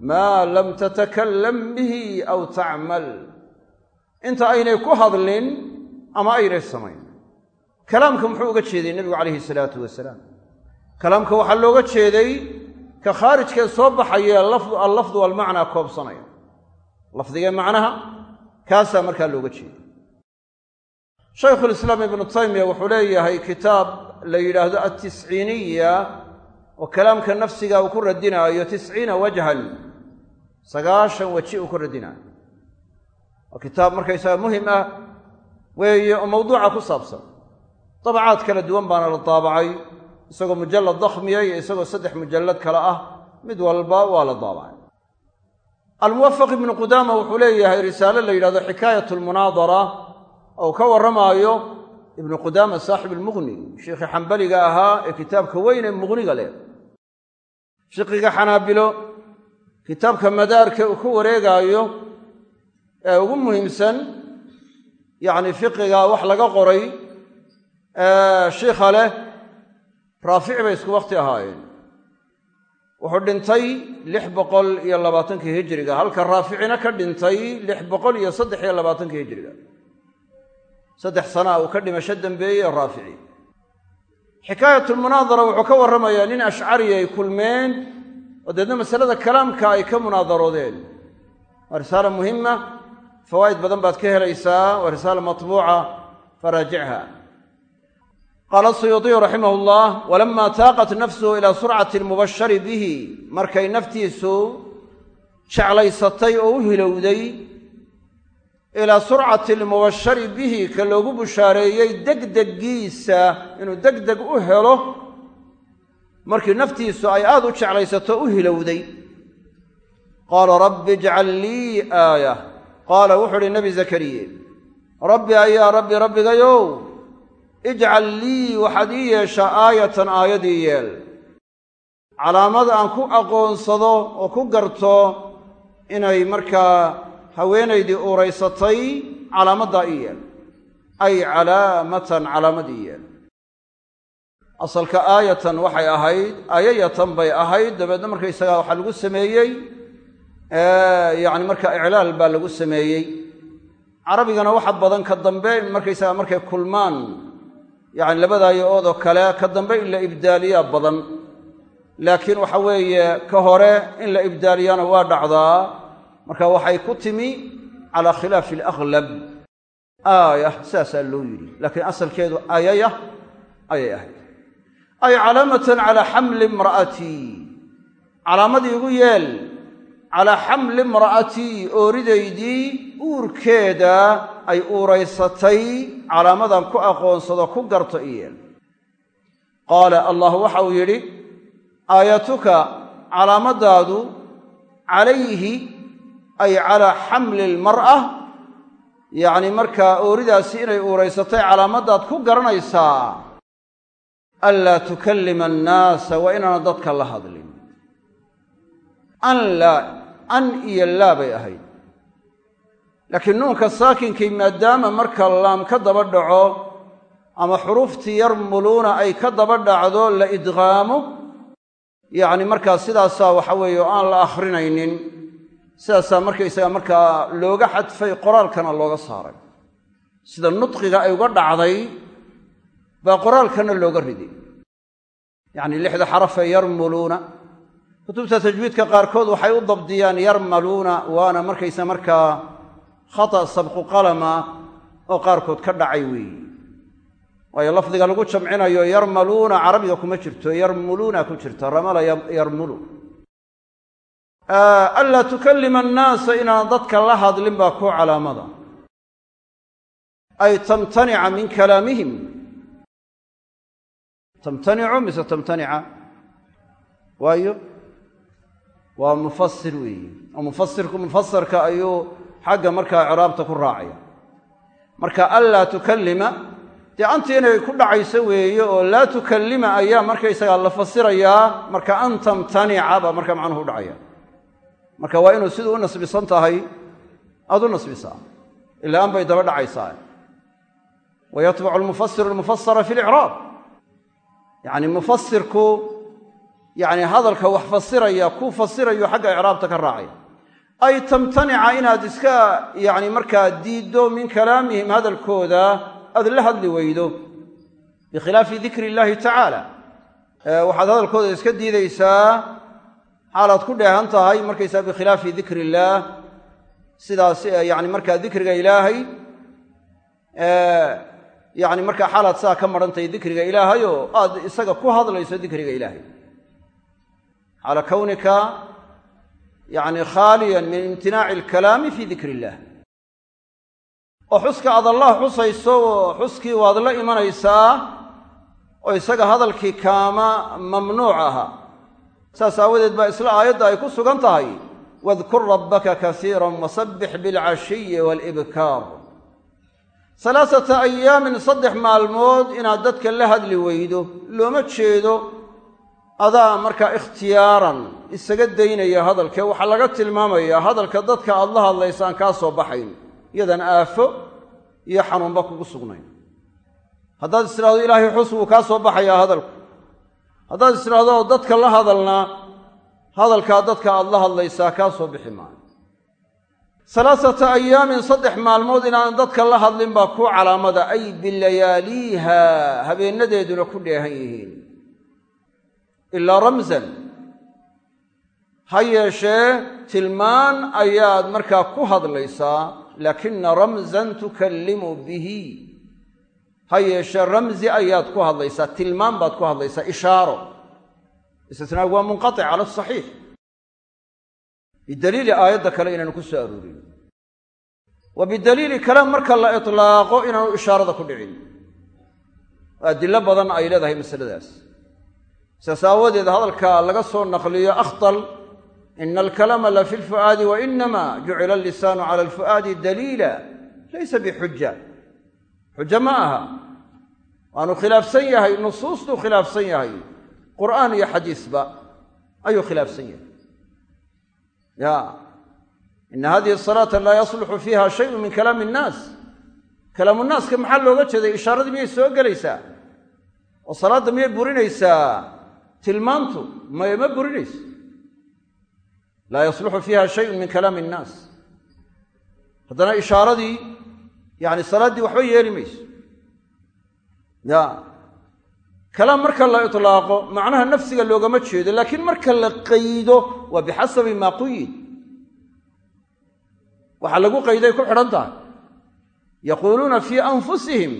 Maa lam tatakalam bihi aw tacmal inta aynay ku hadlin ama aynay samayn kalaamka muxuu uga jeeday nebigu calayhi salaatu wasalaam. Kalaamka waxaa looga jeeday ka khaarijkee soo baxaya allafdu walmacnaa koobsanaya. Lafdigee macnaha kaasaa markaa looga jeeday. Shaykhulislaam ibnu taymiya wuxuu leeyahay kitaab la yidhaahdo altisciiniya oo kalaamka nafsiga uu ku radinaayo tisciina wajhan sagaashan weji uu ku radinaayo. Waa kitaab markaysaga muhiim ah weeye oo mawduuca ku saabsan dabacaad kala duwan baana la daabacay. Isagoo mujallad dakhmiya iyo isagoo saddex mujallad kale ah. Mid walba waa la daabacay. Almuwafaq ibnu qudaama wuxuu leeyahay risaale la yidhahdo xikaayat lmunaadara ou ka warramaayo ibnu qudaama saaxib almughni sheikhii xambaliga ahaa ee kitaabka weyn ee mughniga leh. Fiqiga xanaabilo kitaabka madaarka uu ku wareegaayo ee ugu muhiimsan yacni fiqiga wax laga qoray shiikha leh raafici bay isku wakhti ahaayeen. Wuxuu dhintay lix boqol iyo labaatankii hijiriga halka raaficina ka dhintay lix boqol iyo saddex iyo labaatankii hijiriga. Saddex sanaa uu ka dhimasho dambeeyey raafici. Xikaayatulmunaadara wuxuu ka warramayaa nin ashcari ay kulmeen oo deedna masalada kalaamka ay ka munaadaroodeen waa risaala muhima fawaa'id badan baad ka helaysaa waa risaala matbuuca faraajicha qaala suyuudiyu raximah llah walama taaqat nafsuhu ilaa surcati almubashari bihi. Markay naftiisu jeclaysatay oo u hilowday ilaa surcati almubashari bihi ka loogu bushaareeyey degdeggiisa inuu degdeg u helo markii naftiisu ay aada u jeclaysato u hilowday. Qaala rabbi ijcal lii aaya. Qaala wuxuu uhi nebi zakariye rabbi ayaa rabbi rabbigayow ijcal lii waxaad ii yeeshaa aayatan aayadii yeel. Calaamad aan ku aqoonsado oo ku garto inay markaa haweenaydii uuraysatay calaamaddaa ii yeel. Ay calaamatan calaamad ii yeel. Asalka aayatan waxay ahayd aayayatan bay ahayd dabeedna markaysagaa waxaa lagu sameeyey yacni marka iclaal baa lagu sameeyey. Carabigana waxa badan ka dambe markaysaga markay kulmaan yacni labadaayo oodoo kale ka dambe in la ibdaaliyaa badan. Laakiin waxa weeye ka hore in la ibdaaliyana waa dhacdaa marka waxay ku timi calaa khilaafi alaklab aaya sidaasaa loo yidhi. Laakiin asalkeedu ayaya ayay ahayd. Ay calaamatan calaa xamli imra'atii. Calaamadii igu yeel calaa xamli imra'atii ooridaydii uurkeeda ay uuraysatay calaamadan ku aqoonsado ku garto iyeel qaala allah waxa uu yidhi aayatuka calaamadaadu calayhi ay calaa xamli almar'a yacni markaa ooridaasi inay uuraysatay calaamadaad ku garanaysaa anlaa tukallima annaasa waa inaana dadka la hadlin. An laa an iyo laa bay ahayd laakiin nuunka saakinkii maadaama marka laam ka daba dhaco ama xuruuftii yarmuluuna ay ka daba dhacdo la idqaamo yacni markaa sidaasaa waxa weeye oo aan la akhrinaynin sidaasaa markaysaga markaa looga xadfay qoraalkana looga saaray. Sida nudqiga ay uga dhacday baa qoraalkana looga riday. Yacni lixda xarafee yarmuluuna. Kutubta tajwiidka qaarkood waxay u dabdiyaan yarmaluuna waana markaysa markaa khata sabqu qalama oo qaarkood ka dhacay weeyi. Waayo lafdiga lagu jamcinayo yarmaluuna carabiga kuma jirto yarmuluuna ku jirta ramala yarmulu. Anlaa tukallima annaasa inaan dadka la hadlin baa ku calaamada. Ay tamtanica min kalaamihim. Tamtanicu mise tamtanica? Waayo? Waa mufasir weeye oo mufasirku mufasarka ayuu xagga markaa icraabta ku raacaya. Marka anlaa tukallima dee anti inay ku dhacayso weeye oo laa tukallima ayaa markaysagaa la fasirayaa marka an tamtanica baa markaa macnuhu u dhacaya. Marka waa inuu siduu u nasbisan tahay aad u nasbisaa ilaa an bay daba dhacaysaa. Wa yatbacu almufasiru almufasara fi licraab yacni mufasirku yacni hadalka wax fasiraya kuu fasirayo xagga icraabta ka raacaya ay tamtanica inaad iska yacni markaa diiddo min kalaamihim hadalkooda aad la hadli weydo. Bikhilaafi dikri illaahi tacaala waxaad hadalkooda iska diidaysaa xaalaad ku dheehan tahay markaysaa bikhilaafi dikri illaah sidaas yani markaa dikriga ilaahay yani markaa xaalaad sidaa ka marantahay dikriga ilaahay oo aad isaga ku hadlayso dikriga ilaahay. Xaala kownika yani khaaliyan min imtinaaci alkalaami fi dikri illah oo xuska aad allah xusayso oo xuskii waad la imanaysaa oo isaga hadalkii kaama mamnuuc aha. Saas aawadeed baa isla aayadda ay ku sugan tahay. Wadkur rabbaka kasiiran wasabbix bilcashiyi waalibkaar salaasata ayaamin saddex maalmood inaad dadka la hadli weydo looma jeedo adaa markaa ikhtiyaaran isaga daynaya hadalkee waxaa laga tilmaamayaa hadalka dadka aad la hadlaysaan kaa soo baxayn iyadan aafo iyo xanuunba kugu sugnayn. Haddaad istidhahdo ilaahay xus wuu kaa soo baxayaa hadalku. Haddaad istidhahdo dadka la hadalnaa hadalkaa dadka aad la hadlaysaa kaa soo bixi maayo. Salaasata ayaamin saddex maalmood inaadan dadka la hadlin baa kuu calaamada ay bilayaaliiha habeenadeeduna ku dheehan yihiin ilaa ramsan ha yeeshee tilmaan ayaad markaa ku hadlaysaa laakina ramsan tukallimu bihi ha yeeshee ramsi ayaad ku hadlaysaa tilmaan baad ku hadlaysaa ishaaro istisnaagu waa munqatic cala asaxiix bidaliili aayadda kale inaanu ku soo aroorin wa bidaliili kale marka la itlaaqo inaanu ishaarada ku dhicin adilo badan ay leedahay masaladaas sidaas aawadeed hadalka laga soo naqliyo akhtal ina alkalama la fi lfu'aadi wa inama jucila allisaanu cala alfu'aadi daliila laysa bixuja xujo ma aha. Waanu khilaafsan yahay nusuustuu khilaafsan yahay. Qur'aan iyo xadiisba ayuu khilaafsan yahay. Ya ina hadihi salaata laa yasluxu fiiha shayun min kalaami innaas kalaamu naaska maxaa looga jeeday? Ishaaradii miyay soo gelaysaa? Oo salaadda miyay burinaysaa tilmaantu may ma burinayso. Laa yasluxu fiiha shayun min kalaami innaas haddana ishaaradii yani salaaddii waxba yeeli mayso. Ya kalaam marka la itlaaqo macnaha nafsiga loogama jeedo laakiin marka la qaydo waa bixasabi maa quyid waxaa lagu qayday ku xidhan tahay. Yaquuluuna fii anfusihim.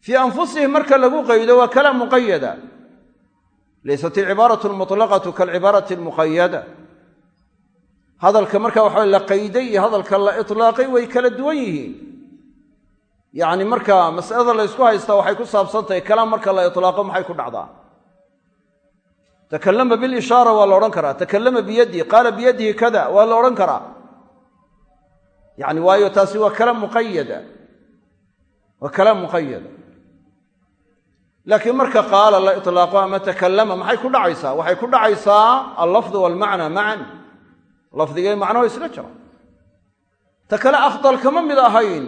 Fii anfusihim marka lagu qaydo waa kalaam muqayada laysat alcibaaratu almutlaqatu kaalcibaarati almuqayada hadalka marka waxa la qayday iyo hadalka la itlaaqay way kala duwan yihiin yacni marka mas'alada la ysku haystaa waxay ku saabsan tahay kalaam marka la itlaaqo maxay ku dhacdaa takallama bilishaara waa la odhan karaa takallama biyadii qaala biyadihi kada waa la odhan karaa yacni waayo laakiin marka qaala la itlaaqo ama takallama maxay ku dhacaysaa? Waxay ku dhacaysaa allafdu walmacna macan lafdiga macnaho isla jira ta kale afdal kama mid ahayn.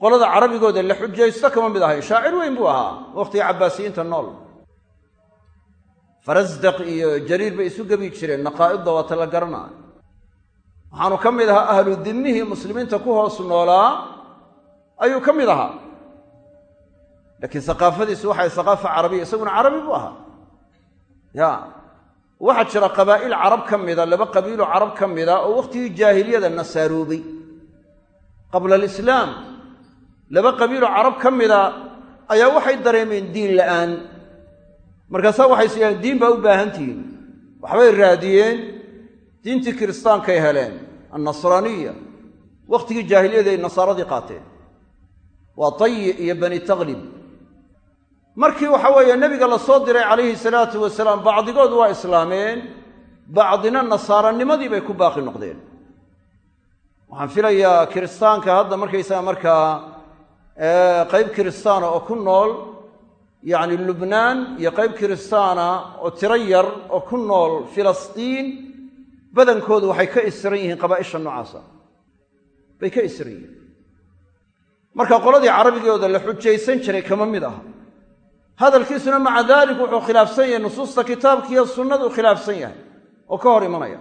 Qolada carabigooda la xujaysto kama mid ahayn. Shaacir weyn buu ahaa. Wakhtiga cabbaasiyiinta nool. Farasdaq iyo jariir bay isu gebi jireen. Naqaa'idda waa ta la garanaa waxaanu ka mid ahaa ahlu dimmihii muslimiinta ku hoos noolaa ayuu ka ahaa laakiin saqaafadiisu waxay saqaafa carabiya isaguna carabi buu ahaa. Ya. Waxaa jira qabaa'il carab ka mida laba qabiiloo carab ka mida oo wakhtigii jaahiliyada nasaaroobay qabla alislaam laba qabiiloo carab ka mida ayaa waxay dareemeen diin la'aan. Markaasaa waxay is yidhahdeen diin baa u baahan tihiin. Waxbay raadiyeen diintii kiristaankay heleen annasraaniya. Wakhtigii jaahiliyada ay nasaaradii qaateen. Waa tayi iyo bani taklib markii waxa weeye nebiga la soo diray calayhi salaatu wasalaam bacdigood waa islaameen bacdina nasaaranimadii bay ku baaqi noqdeen. Waxaan filayaa kiristaanka hadda markaysaga markaa qayb kiristaana oo ku nool yacni lubnaan iyo qayb kiristaana oo tiro yar oo ku nool filistiin badankoodu waxay ka isran yihiin qabaa'isha noocaasa bay ka isran yihiin. Marka qoladii carabigooda la xujaysan jiray kama mid aha hadalkiisuna maca daalik wuxuu khilaafsan yahay nusuusta kitaabka iyo sunnadu khilaafsan yahay oo ka hor imanaya.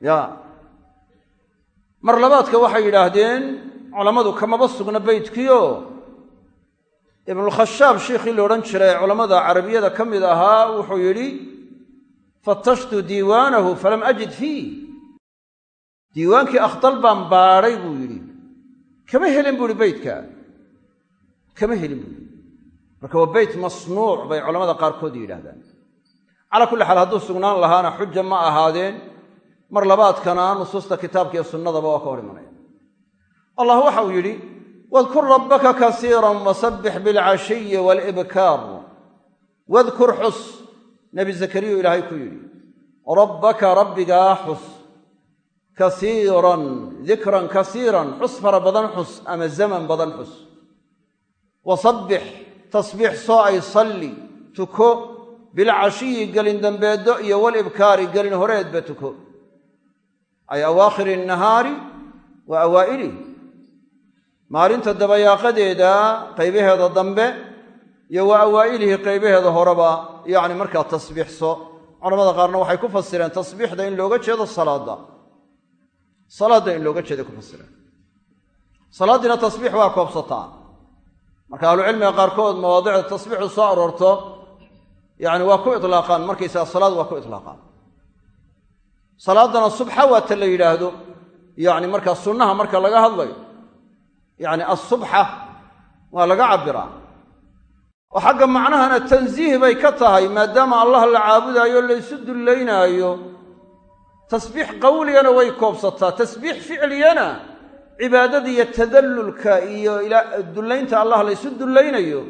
Ya. Mar labaadka waxay yidhaahdeen culammadu kamaba sugna beydkiio ibnulkhashaab shiikhii la odhan jiray culammada carabiyada ka mid ahaa wuxuu yidhi fatashtu diiwaanahu falam ajid fiih diiwaankii akhdal baan baadhay buu yidhi. Kama helin buu ihi beydka kama helin buu yidhi marka waa beyt masnuuc bay culamada qaarkood yidhaahdaan. Calaa kulli xaal hadduu sugnaan lahaana xuja ma ahaadeen mar labaadkana nusuusta kitaabka iyo sunnadaba waa ka hor imanaya. Allah waxa uu yidhi wadkur rabbaka kasiiran wasabbix bilcashiyi waalibkaar wadkur xus nebi zakariyu ilaahay ku yidhi rabbaka rabbigaa xus kasiiran dikran kasiiran xus fara badan xus ama zaman badan xus. Wasabbix tasbiix soo ay salli tuko bilcashiyi gelin dambeeddo iyo walibkaari gelin horeedba tuko. Ay awaakhiri nahaari wa awaa'ilih maalinta dabayaaqadeeda qaybaheeda dambe iyo wa awaa'ilihi qaybaheeda horeba yacni markaa tasbiixso culamada qaarna waxay ku fasireen tasbiixda in looga jeedo salaadda. Salaadda in looga jeeday ku fasireen. Salaaddiina tasbiix waa koobsataa marka ahlucilmiga qaarkood mawaadicda tasbiixu soo aroorto yacni waa ku itlaaqaan markaysaga salaad waa ku itlaaqaan. Salaaddana subxa waa ta la yidhaahdo yacni markaa sunnaha marka laga hadlayo yacni assubxa waa laga cabbiraa oo xagga macnahana tansiih bay ka tahay maadaama allah la caabudaayo laysu dullaynaayo. Tasbiix qawligana way koobsataa tasbiix ficliyana cibaadada iyo tadallulka iyo dullaynta allah laysu dullaynayo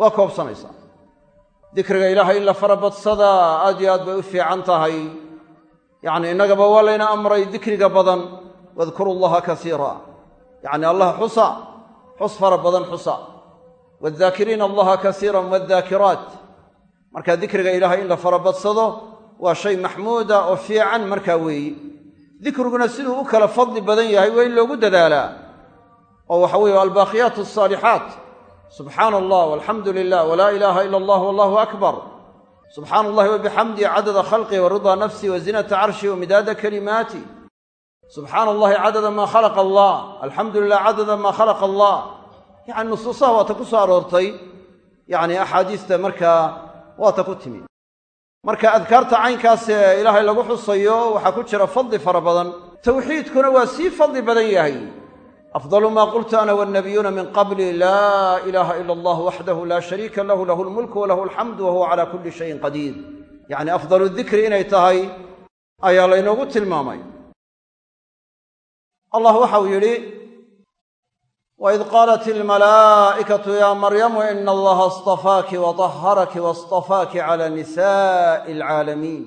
waa koobsanaysaa. Dikriga ilaahay in la farabadsadaa aad iyo aad bay u fiican tahay. Yacni innagaba waa layna amray dikriga badan wadkuru llaha kasiira yacni allah xusa xus fara badan xusa. Waaddaakiriina allaha kasiiran waaddaakiraat marka dikriga ilaahay in la farabadsado waa shay maxmuuda oo fiican markaa weeye dikriguna siduu u kala fadli badan yahay waa in loogu dadaalaa. Oo waxa weeye albaaqiyaat asaalixaat subxaana allah walxamdu lilah walaa ilaaha ila allah wallahu akbar. Subxaana allahi wabixamdihi cadada khalqihi wa ridaa nafsihi wa zinata carshih wa midaada kalimaati. Subxaana allahi cadada maa khalaqa allah. Alxamdu lilah cadada maa khalaqa allah. Yacni nusuusaha waata ku soo aroortay. Yacni axaadiista markaa waata ku timi marka adkaarta caynkaasee ilaahay lagu xusayo waxaa ku jira fadli fara badan. Tawxiidkuna waa sii fadli badan yahay. Afdalu maa qultu ana wannabiyuuna min qabli laa ilaaha ila allah waxdahu laa shariika lahu lahu lmulku walahu alxamdu wa huwa calaa kulli shayin qadiir yacni afdalu dikri inay tahay ayaa laynoogu tilmaamay. Allah waxau yidhi waid qaalat ilmalaa'ikatu yaa maryamu ina allaha astafaaki waطaharaki waاstafaaki cala nisa'i alcaalamiin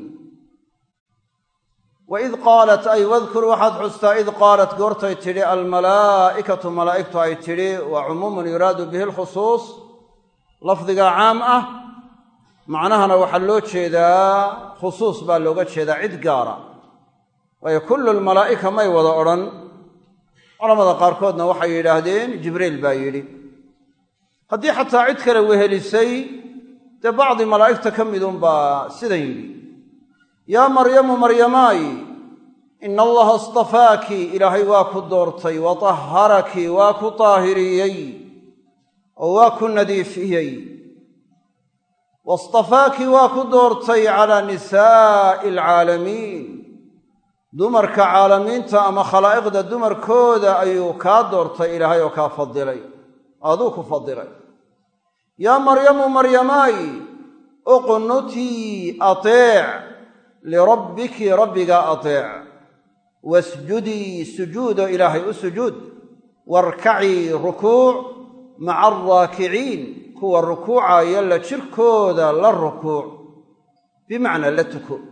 waid qaalat ay wadkur waxaad xustaa id qaalat goortay tidhi almalaa'ikatu malaa'igtu ay tidhi waa cumuumun yuraadu bihi lkhusuus lafdigaa caam ah macnahana waxaa loo jeedaa khusuus baa looga jeedaa cid gaara waayo kullu lmalaa'ika may wada odhan culamada qaarkoodna waxay yidhaahdeen jibriil baa yidhi haddii xataa cid kale wehelisay dee bacdi malaa'igta ka midunbaa sidan yidhi. Yaa maryamu maryamaay ina allaha istafaaki ilaahay waa ku doortay wa tahharaki waa ku daahiriyey oo waa ku nadiifiyey. Wastafaaki waa ku doortay calaa nisaa'i alcaalamiin dumarka caalamiinta ama khalaa'iqda dumarkooda ayuu kaa doortay ilaahay oo kaa fadilay. Aduu ku fadilay. Yaa maryamu maryamaay uqnutii ateec lirabbiki rabbigaa ateec. Wasjudii sujuudo ilaahay u sujuud. Warkacii rukuuc maca alraakiciin kuwa rukuucaya la jirkooda la rukuuc. Bimacnaa la tuko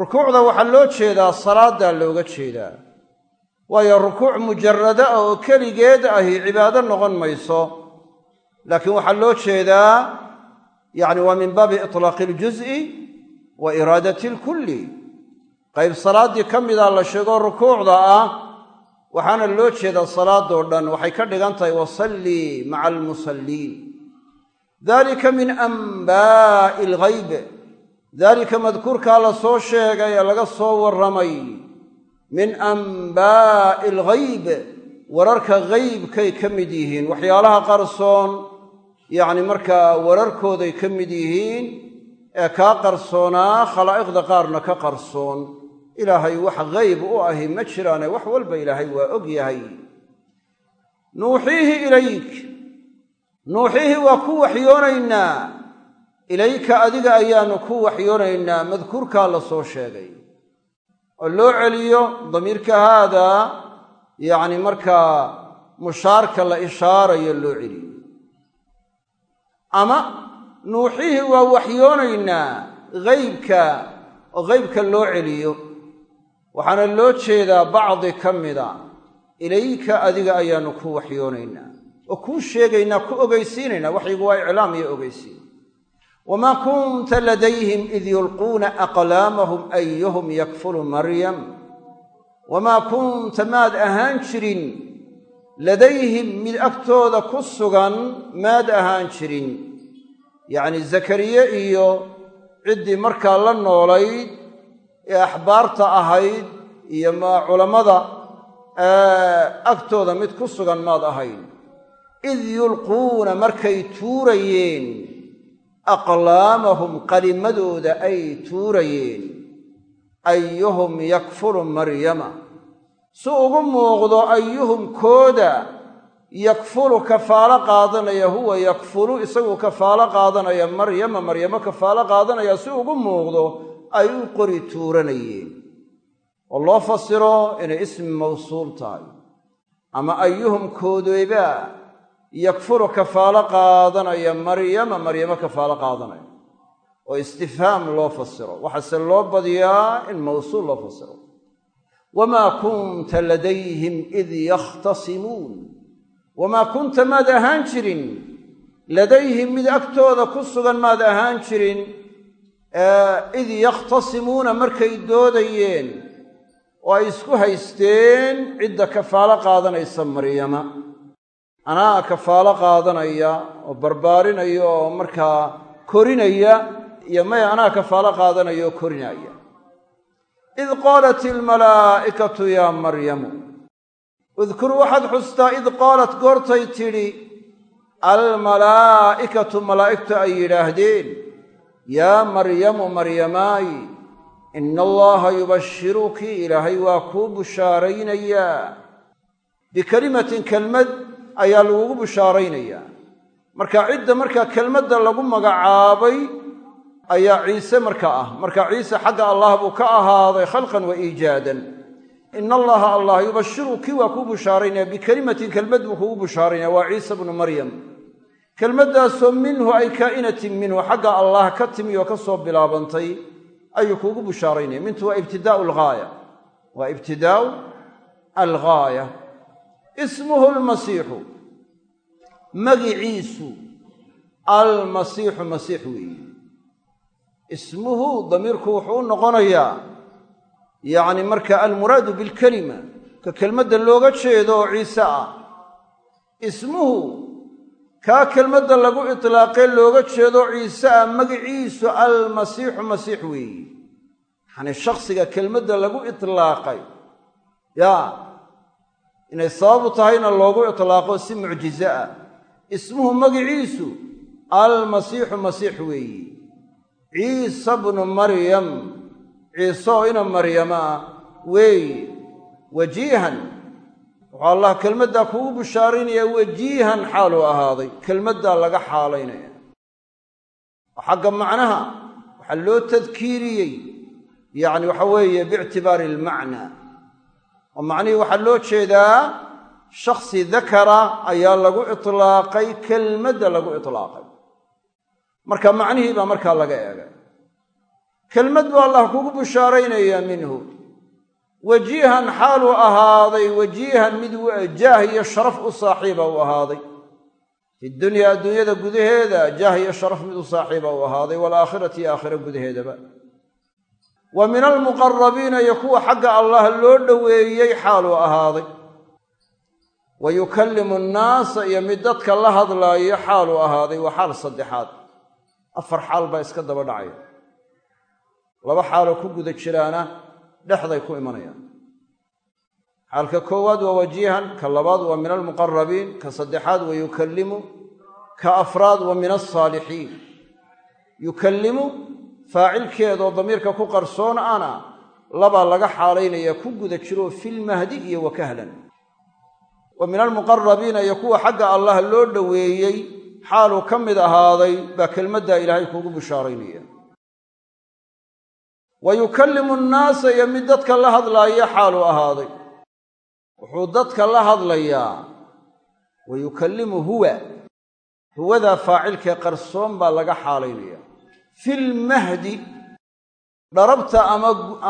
rukuucda waxaa loo jeedaa salaaddaa looga jeedaa. Waayo rukuuc mujarada ah oo keligeed ahi cibaado noqon mayso. Laakiin waxaa loo jeedaa yacni waa min baabi itlaaqi iljuz'i wa iraadati alkulli qayb salaaddii ka mida la sheego rukuucda ah waxaana loo jeedaa salaadoo dhan. Waxay ka dhigan tahay wasallii maca almusalliin. Dalika min anbaa'i alghayb daalika madkuurkaa la soo sheegay ee laga soo warramay min anbaa'i alghayb wararka ghaybkay ka mid yihiin. Waxyaalaha qarsoon yacni markaa wararkooday ka mid yihiin ee kaa qarsoonaa khalaa'iqda qaarna ka qarsoon. Ilaahay wax hayb u ahi ma jiraane wax walba ilaahay waa og yahay. Nuuxiihi ilayk nuuxiihi waa ku waxyoonaynaa ilayka adiga ayaannu ku waxyoonaynaa madkuurkaa la soo sheegay. Oo loo celiyo damiirka haadaa yacni markaa mushaarka la ishaarayo loo celiyo. Ama nuuxiihi waa waxyoonaynaa haybka oo haybka loo celiyo. Waxaana loo jeedaa bacdi ka mida ilayka adiga ayaannu ku waxyoonaynaa. Oo kuu sheegaynaa ku ogeysiinaynaa waxyigu waa iclaam iyo ogeysiin wamaa kunta ladayhim id yulquuna aqlaamahum ayuhum yakfulu maryam wamaa kunta maad ahaan jirin ladayhim mid agtooda ku sugan maad ahaan jirin yacni zakariye iyo ciddii markaa la noolayd ee axbaarta ahayd iyo ma culammada agtooda mid ku sugan maad ahayd id yulquuna markay tuurayeen aqlaamahum qalimadooda ay tuurayeen. Ayuhum yakfulu maryama. Si ugu muuqdo ayuhum kooda yakfulu kafaalo qaadanaya huwa yakfulu isaguu kafaalo qaadanaya maryama maryamo kafaalo qaadanaya si ugu muuqdo ay u qori tuuranayeen. Oo loo fasiro inay ismi mawsuul tahay. Ama ayuhum koodeebaa yakfulu kafaalo qaadanaya maryama maryamo kafaalo qaadanaya oo istifhaam loo fasiro. Waxaase loo badiyaa in mawsuul loo fasiro. Wamaa kunta ladayhim id yakhtasimuun. Wamaa kunta maad ahaan jirin ladayhim mid agtooda ku sugan maad ahaan jirin id yakhtasimuuna markay doodayeen oo ay isku haysteen cidda kafaalo qaadanaysa maryama anaa kafaalo qaadanaya oo barbaarinaya oo markaa korinaya iyo maya anaa kafaalo qaadanaya oo korinaya. Id qaalat ilmalaa'ikatu yaa maryamu. Udkur waxaad xustaa id qaalat goortay tidhi almalaa'ikatu malaa'igtu ay yidhaahdeen yaa maryamu maryamaay ina allaha yubashiruki ilaahay waa kuu bushaaraynayaa. Bikelimatin kelmad ayaa lagugu bushaaraynayaa marka cidda markaa kelmadda lagu magacaabay ayaa ciise marka ah. Marka ciise xagga allah buu ka ahaaday khalqan wa iijaadan ina allaha allah yubashiru kii waa kuu bushaaraynaya bikelimatin kelmad buu kugu bushaaraynaya waa ciisa bnu maryam. Kelmaddaasoo minhu ay kaa'inatin minhu xagga allah ka timi oo ka soo bilaabantay ayuu kuugu bushaaraynaya. Mintu waa ibtidaau alghaaya. Waa ibtidaau alghaaya ismuhu lmasiixu. Magiciisu almasiixu masiix weeye ismuhu damiirku wuxuu u noqonayaa yacni marka almuraadu bilkelima ka kelmadda looga jeedo oo ciise ah. Ismuhu kaa kelmadda lagu itlaaqee looga jeedo ciise ah magiciisu almasiixu masiix weeye yacni shakhsiga kelmadda lagu itlaaqay inay sababu tahayna loogu itlaaqo si mucjize ah. Ismuhu magiciisu almasiixu masiix weeye ciisa bnu maryam ciise oo ina maryama ah weeye wajiihan wuxuu allah kelmaddaa kugu bushaaraynayaa wajiihan xaaluu ahaaday kelmaddaa laga xaalaynaya. Oo xagga macnaha waxaa loo tadkiiriyey yacni waxa weeye biictibaari almacnaa oo macnihii waxaa loo jeedaa shakhsi dakara ayaa lagu itlaaqay kelmadda lagu itlaaqay. Marka macnihii baa markaa laga eegay. Kelmad buu allah kugu bushaaraynayaa minhu. Wajiihan xaaluu ahaaday wajiihan mid jaah iyo sharaf u saaxiiba uu ahaaday. Fi dunyaa adduunyada gudaheeda jaah iyo sharaf mid u saaxiiba uu ahaaday waalaakhirati iyo aakhira gudaheedaba wa min almuqarabiina iyo kuwa xagga allah loo dhoweeyey xaaluu ahaaday. Wa yukallimu annaasa iyo mid dadka la hadlaayo xaaluu ahaaday waa xaal saddexaad. Afar xaal baa iska daba dhacaya. Laba xaaloo ku guda jiraana dhexday ku imanayaan. Xaalka koowaad waa wajiihan ka labaad waa min almuqarabiin ka saddexaad wa yukallimu ka afraad wa min alsaalixiin faacilkeedoo damiirka ku qarsoon ana labaa laga xaalaynaya ku guda jiroo filmahdi iyo wakahlan wa min almuqarabiina iyo kuwa xagga allah loo dhoweeyey xaaluu ka mid ahaaday baa kelmaddaa ilaahay kuugu bushaaraynaya wa yukallimu annaasa iyo mid dadka la hadlaaya xaaluu ahaaday. Wuxuu dadka la hadlayaa wa yukallimu huwa. Huwadaa faacilkee qarsoon baa laga xaalaynaya filmahdi dharabta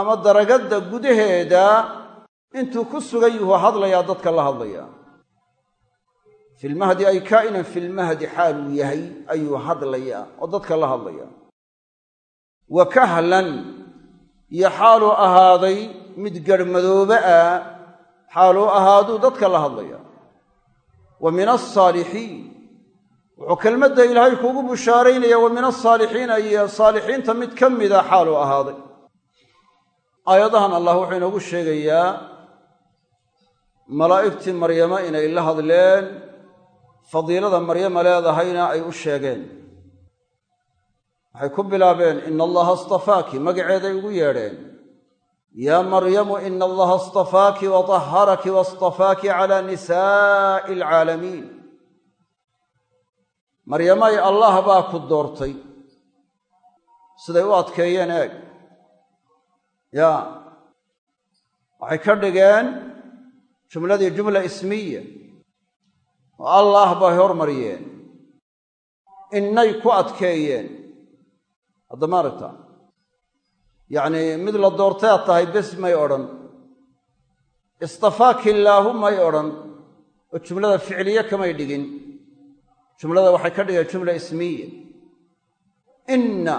ama daragadda gudaheeda intuu ku sugan yuhu hadlayaa dadka la hadlayaa. Filmahdi ay kaa'inan filmahdi xaaluu yahay ayuu hadlayaa oo dadka la hadlayaa. Wa kahlan iyo xaaluu ahaaday mid garhmadoobe ah xaaluu ahaaduu dadka la hadlayaa. Wa min alsaalixiin wuxuu kelmadda ilaahay kuugu bushaaraynaya wa min alsaalixiina iyo saalixiinta mid ka mida xaaluu ahaaday. Aayadahan allah wuxuu inoogu sheegayaa malaa'igtii maryamo inay la hadleen fadiilada maryama leedahayna ay u sheegeen. Waxay ku bilaabeen ina allaha astafaaki magaceeday ugu yeedheen. Yaa maryamu ina allaha astafaaki wa taharaki wastafaaki calaa nisaa'i alcaalamiin maryamay allah baa ku doortay. Siday u adkeeyeen eeg. Yaa waxay ka dhigeen jumladii jumla ismiya. Oo allaah bay hormariyeen. Innay ku adkeeyeen. Hadda maaragta yacnii mid la doortaad tahay bes may odhan. Istafaaki illaahu may odhan. Oo jumlada ficliye kamay dhigin jumlada waxay ka dhigeen jumla ismiya. Inna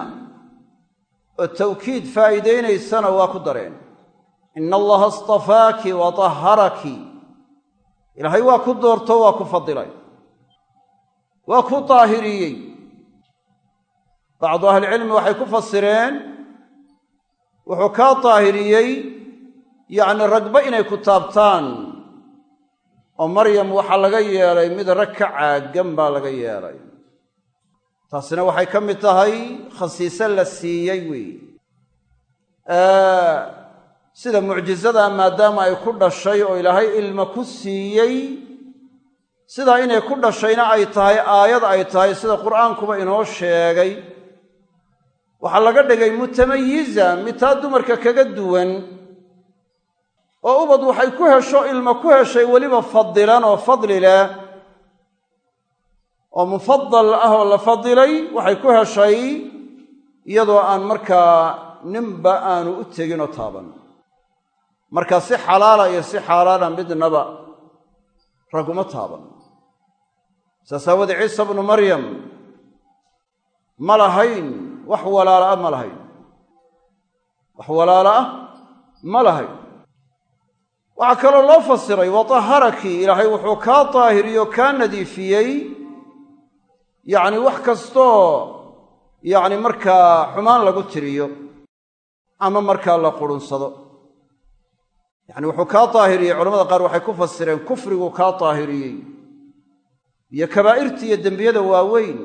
oo tawkiid faa'iidaynaysana waa ku dareen. Ina allaha astafaaki wa taharaki. Ilaahay waa ku doorto waa ku fadilay. Waa ku daahiriyey bacdu ahlicilmi waxay ku fasireen wuxuu kaa daahiriyey yacni ragba inay ku taabtaan oo maryam waxaa laga yeelay mid rag ka caaggan baa laga yeelay. Taasina waxay ka mid tahay khasiise la siiyey weeye sida mucjizada maadaama ay ku dhashay oo ilaahay ilma ku siiyey sidaa inay ku dhashayna ay tahay aayad ay tahay sida qur'aankuba inoo sheegay. Waxaa laga dhigay mutamayiza mid taa dumarka kaga duwan oo ubad waxay ku hesho ilmo ku heshay weliba fadilan oo fadli leh oo mufadal ah oo la fadilay waxay ku heshay iyadoo aan markaa ninba aanu u teginoo taaban. Marka si xalaala iyo si xaalaala midnaba raguma taaban. Saas aawoodee ciisa bnu maryam ma lahayn wax walaalo ah ma lahayn. Wax walaalo ah ma lahayn waxaa kaloo loo fasiray watahharaki ilaahay wuxuu kaa daahiriyo kaa nadiifiyey. Yacni wax kastoo yacni markaa xumaan lagu tiriyo ama markaa la qurunsado. Yacni wuxuu kaa daahiriyey culamada qaar waxay ku fasireen kufriguu kaa daahiriyey iyo kabaa'irta iyo dembiyada waaweyn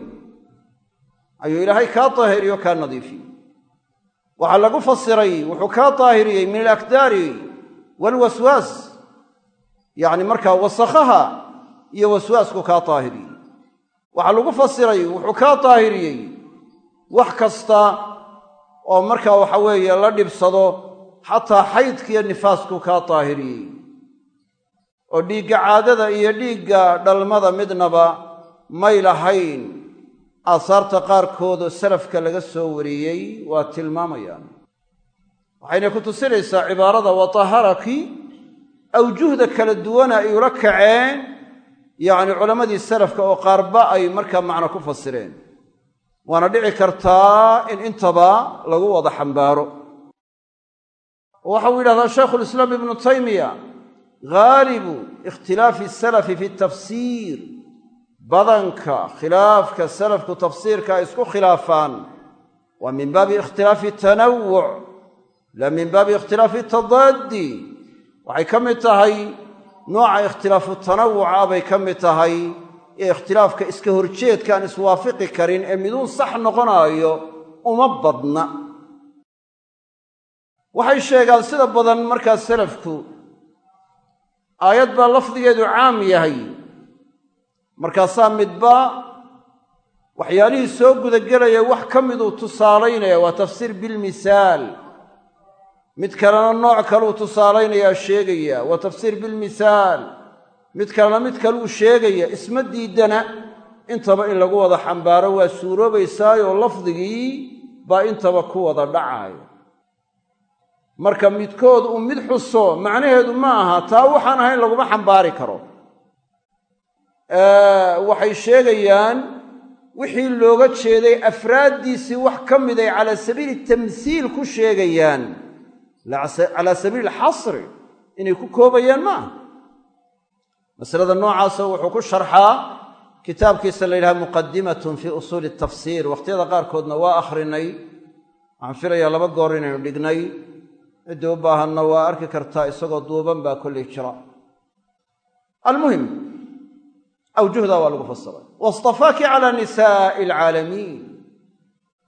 ayuu ilaahay kaa daahiriyo kaa nadiifiyey. Waxaa lagu fasiray wuxuu kaa daahiriyey min alakdaari waalwaswaas yacni markaa wasakhaha iyo waswaasku kaa daahiriyey waxaa lagu fasiray wuxuu kaa daahiriyey wax kasta oo markaa waxa weeye la dhibsado xataa xaydka iyo nifaasku kaa daahiriyey oo dhiigga caadada iyo dhiigga dhalmada midnaba may lahayn aasaarta qaarkoodoo salafka laga soo wariyey waa tilmaamayaan waxayna ku tusinaysaa cibaarada wataharaki awjuhda kala duwana ay ula kaceen yacni culammadii salafka oo qaarba ay markaa macno ku fasireen. Waana dhici kartaa in intaba lagu wada xambaaro. Waxau yidhahdaa shaykhulislaam ibnu taymiya haalibu ikhtilaafi salafi fi tafsiir. Badanka khilaafka salafku tafsiirka ay isku khilaafaan waa min baabi ikhtilaafi tanawuc la min baabi ikhtilaafi tadaaddi waxay ka mid tahay nooca ikhtilaafu tanawuca bay ka mid tahay ee ikhtilaafka iska horjeedka aan iswaafiqi karin ee miduun sax noqonaayo uma badna. waxay sheegaan sida badan markaa salafku aayad baa lafdigeedu caam yahay. markaasaa midba waxyaalihii soo gudagelaya wax ka miduu tusaalaynaya waa tafsiir bilmisaal mid kalena nooc kaluu tusaalaynayaa sheegaya waa tafsiir bilmisaal mid kalena mid kaluu sheegaya isma diidana intaba in lagu wada xambaaro waa suuroobaysaayoo lafdigii baa intaba ku wada dhacaaya marka midkood uu mid xuso macnaheedu ma aha taa waxaan ahayn laguma xambaari karo. Waxay sheegayaan wixii looga jeeday afraaddiisii wax ka mid ay calaa sabiili tamsiil ku sheegayaan calaa sabiili alxasri inay ku koobayaan ma. Aha masalada noocaasa wuxuu ku sharxaa kitaabkiisa la yidhaha muqadimatun fii usuuli tafsiir wakhtiyada qaarkoodna waa akhrinay waxaan filayaa laba goor inaynu dhignay. Ciddii u baahanna waa arki kartaa isagoo duuban baa kollay jira. Almuhim awjuhdaa waa lagu fasiray wastafaaki calaa nisaa'i alcaalamiin.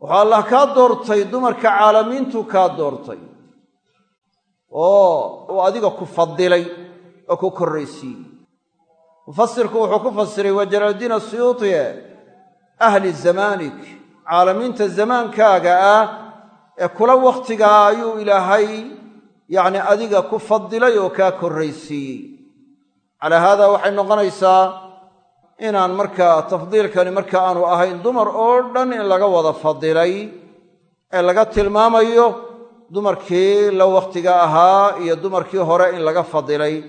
Wuxuu allah kaa doortay dumarka caalamiintuu kaa doortay oo uu adiga ku fadilay oo ku korraysiiyey. Mufasirku wuxuu ku fasiray waa jalaaldiin asuyuutiye ahli zamaanik caalamiinta zamaankaaga ah ee kula wakhtigaa ayuu ilaahay yacni adiga ku fadilay oo kaa korraysiiyey. Calaa haadaa waxay noqonaysaa inaan markaa tafdiilkani marka aanu ahayn dumar oo dhan in laga wada fadilay ee laga tilmaamayo dumarkii la wakhtiga ahaa iyo dumarkii hore in laga fadilay.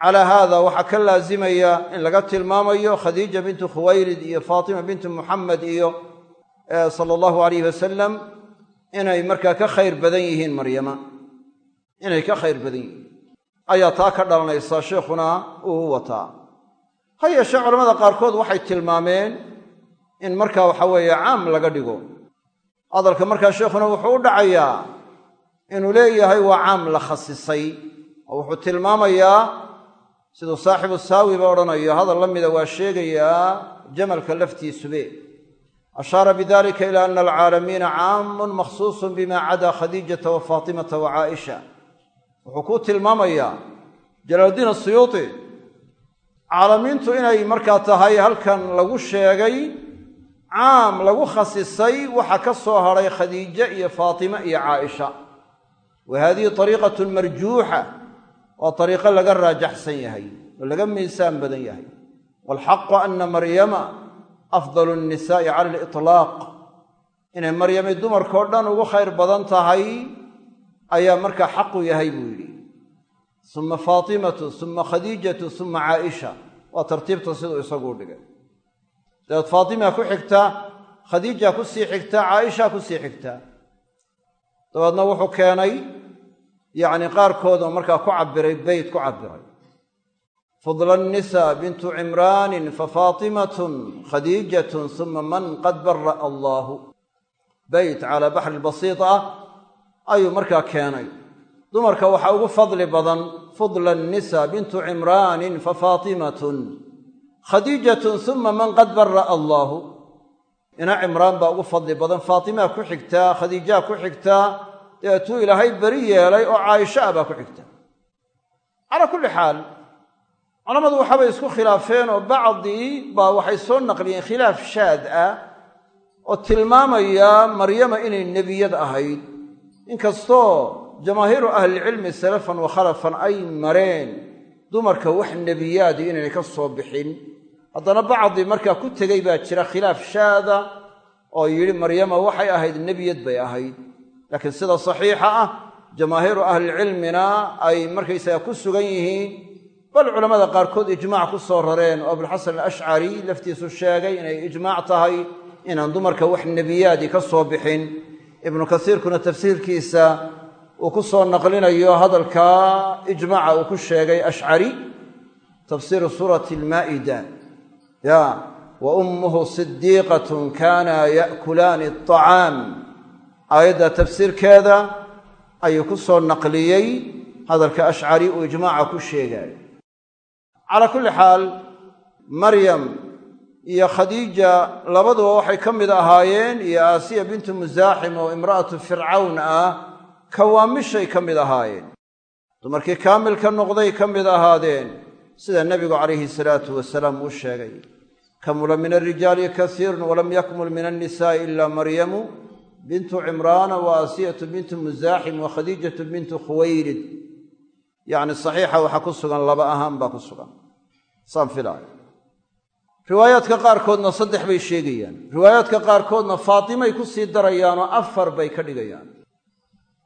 Calaa haada waxaa ka laasimaya in laga tilmaamayo khadiija bintu khuwaylid iyo faatima bintu muxamed iyo sala allahu alayhi wasalam inay markaa ka khayr badan yihiin maryama. Inay ka khayr badan yihiin. Ayaa taa ka dhalanaysa sheikhuna uu wataa. Ha yeeshee culamada qaarkood waxay tilmaameen in markaa waxa weeye caam laga dhigo. Hadalka markaa sheikhuna wuxuu u dhacayaa inuu leeyahay waa caam la khasisay oo wuxuu tilmaamayaa siduu saaxibu saawiba odhanayo hadal la mida waa sheegayaa jamalka laftiisube. Ashaara bidalika ila ana alcaalamiina caamun makhsuusun bima cadaa khadiijata wa faatimata wa caaisha. Wuxuu ku tilmaamayaa jalaaldiin asuyuuti caalamiintu inay markaa tahay halkan lagu sheegay caam lagu khasisay waxa ka soo hadhay khadiije iyo faatima iyo caaisha wa hadihi ariiqatun marjuuxa waa ariiqo laga raajaxsan yahay oo laga miisaan badan yahay. Waalxaqu ana maryama afdalu nnisaa'i cala aliطlaaq inay maryami dumarkao dhan ugu khayr badan tahay ayaa markaa xaqu yahay buu yidhi. Suma faatimatu suma khadiijatu suma caaisha. Waa tartiibta siduu isaguu dhigay. Dabeed faatima ku xigta khadiija ku xigta caaisha ku xigta dabeedna wuxuu keenay yacni qaarkoodoo markaa ku cabbiray beyt ku cabbiray. Fudla nisa bintu cimraanin fafaatimatun khadiijatun suma man qad bara allaahu beyt calaa baxri lbasiit ah ayuu markaa keenay. Dumarka waxaa ugu fadli badan fudla nisa bintu cimraanin fafaatimatun khadiijatun suma man qad bara allaahu ina cimraan baa ugu fadli badan faatimaa ku xigtaa khadiijaa ku xigtaa deetuu ilaahay beri yeelay oo caaisha ah baa ku xigta. Calaa kulli xaal culammadu waxaabay isku khilaafeen oo bacdii baa waxay soo naqliyeen khilaaf shaad ah oo tilmaamaya maryama inay nebiyad ahayd. Inkastoo jamaahiiru ahlilcilmi salafan wa khalafan ay mareen dumarka wax nebiyaadii inaynay ka soo bixin haddana bacdi markaa ku tegey baa jira khilaaf shaada oo yidhi maryama waxay ahayd nebiyad bay ahayd. Laakiin sida saxiixa ah jamaahiiru ahlilcilmina ay markaysaga ku sugan yihiin bal culammada qaarkood ijmaac ku soo rareen oo abulxasan alashcari laftiisu sheegay inay ijmaac tahay inaan dumarka wax nebiyaadii ka soo bixin. Ibnu kasiirkuna tafsiirkiisa uu ku soo naqlinayo hadalka ijmaaca uu ku sheegay ashcari tafsiiru suurati almaa'ida ya wa ummuhu sidiiqatun kaana ya'kulaani aطacaam aayadda tafsiirkeeda ayuu ku soo naqliyey hadalka ashcari uu ijmaaca ku sheegayo calaa kulli xaal maryam iyo khadiija labaduba waxay ka mid ahaayeen iyo aasiya bintu musaaxim oo imra'atu fircawn ah kawaamishay ka mid ahaayeen. Dumarkii kaamilka noqday ka mid ahaadeen sida nebigu calayhi salaatu wasalaam uu sheegay kamula min alrijaali kasiirun walam yakmul min annisaa'i ila maryamu bintu cimraana wa aasiyatu bintu musaaxim wa khadiijatu bintu khuwaylid. Yacni saxiixa waxaa ku sugan laba ahaan baa ku sugan. Saan filaayo riwaayaadka qaarkoodna saddex bay sheegayaan. Riwaayaadka qaarkoodna faatimay ku sii darayaanoo afar bay ka dhigayaan.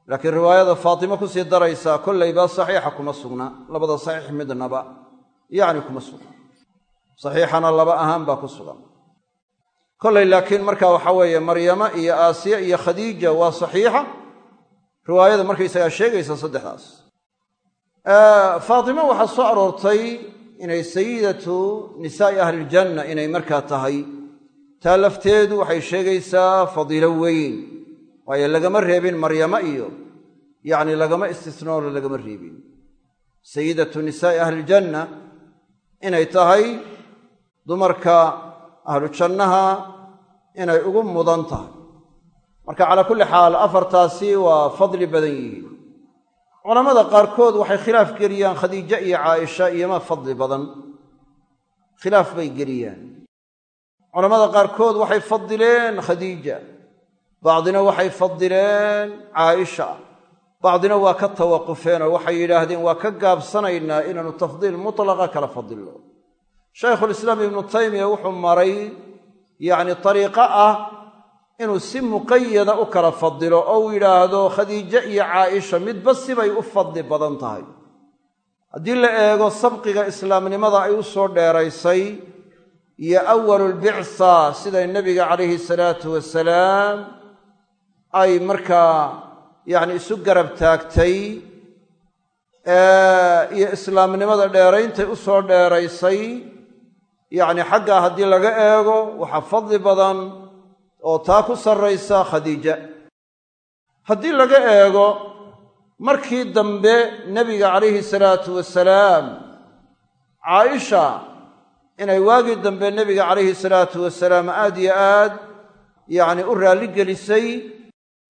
Laakiin riwaayada faatimo ku sii daraysaa kollayba saxiixa kuma sugna. Labada saxiix midnaba yacni kuma sugna saxiixana laba ahaan baa ku sugan. Kollay laakiin marka waxa weeye maryama iyo aasiya iyo khadiija waa saxiixa. Riwaayada markaysagaa sheegaysa saddexdaas. Faatimo waxaa soo aroortay inay sayidatu nisaa'i ahliljanna inay markaa tahay. Taa lafteedu waxay sheegaysaa fadiilo weyn waayo lagama reebin maryamo iyo yacni lagama istisnoolo lagama reebin. Sayidatu nisaa'i ahliljanna inay tahay dumarka ahlu jannaha inay ugu mudan tahay. Marka calaa kulli xaal afartaasi waa fadli badan yihiin. Culammada qaarkood waxay khilaaf geliyaan khadiijo iyo caaisha iyoma fadli badan. Khilaaf bay geliyaan. Culammada qaarkood waxay fadileen khadiija. Bacdina waxay fadileen caaisha bacdina waa ka tawaqufeen oo waxay yidhaahdeen waa ka gaabsanaynaa inaanu tafdiil mutlaqa kala fadilno shaykhulislaam ibnu taymiya wuxuu maray yacni ariiqo ah inuu si muqayada u kala fadilo oo uu yidhaahdo khadiijo iyo caaisha midba sibay u fadli badan tahay. Haddii la eego sabqiga islaamnimada ay u soo dheeraysay iyo awalulbicsa siday nebiga calayhi salaatu wasalaam ay markaa yacni isu garab taagtay iyo islaamnimada dheerayntay u soo dheeraysay yacni xaggaa haddii laga eego waxaa fadli badan oo taa ku sarraysa khadiija. Haddii laga eego markii dambe nebiga calayhi salaatu wasalaam caaisha inay waagii dambe nebiga calayhi salaatu wasalaam aad yo aad yacni u raalli gelisay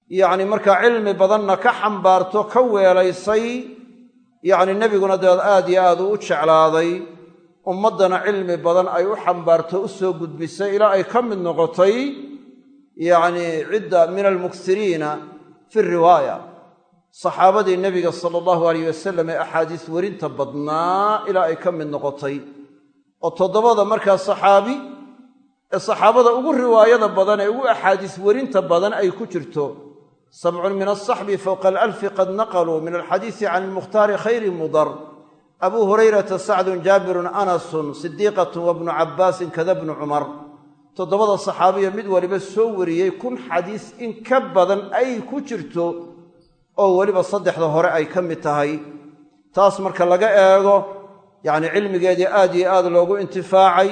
yacni markaa cilmi badanna ka xambaarto ka weelaysay yacni nebiguna dabeed aad yo aad uu u jeclaaday ummaddana cilmi badan ay u xambaarto u soo gudbisay ilaa ay ka mid noqotay yacni cidda min almuksiriina fi riwaaya. Saxaabadii nebiga sala allahu alayh wasalam ee axaadiis werinta badnaa ilaa ay ka mid noqotay. Oo toddobada markaa saxaabi ee saxaabada ugu riwaayada badan ee ugu axaadiis werinta badan ay ku jirto sabcun min alsaxbi fowqa alalfi qad naqaluu min alxadiisi can ilmukhtaari khayri mudar. Abuu hurayrata sacdun jaabirun anasun sidiiqatun wabnu cabbaasin kada bnu cumar toddobada saxaabiya mid waliba soo wariyey kun xadiis in ka badan ay ku jirto oo weliba saddexda hore ay ka mid tahay. Taas marka laga eego yacni cilmigeedii aad iyo aad loogu intifaacay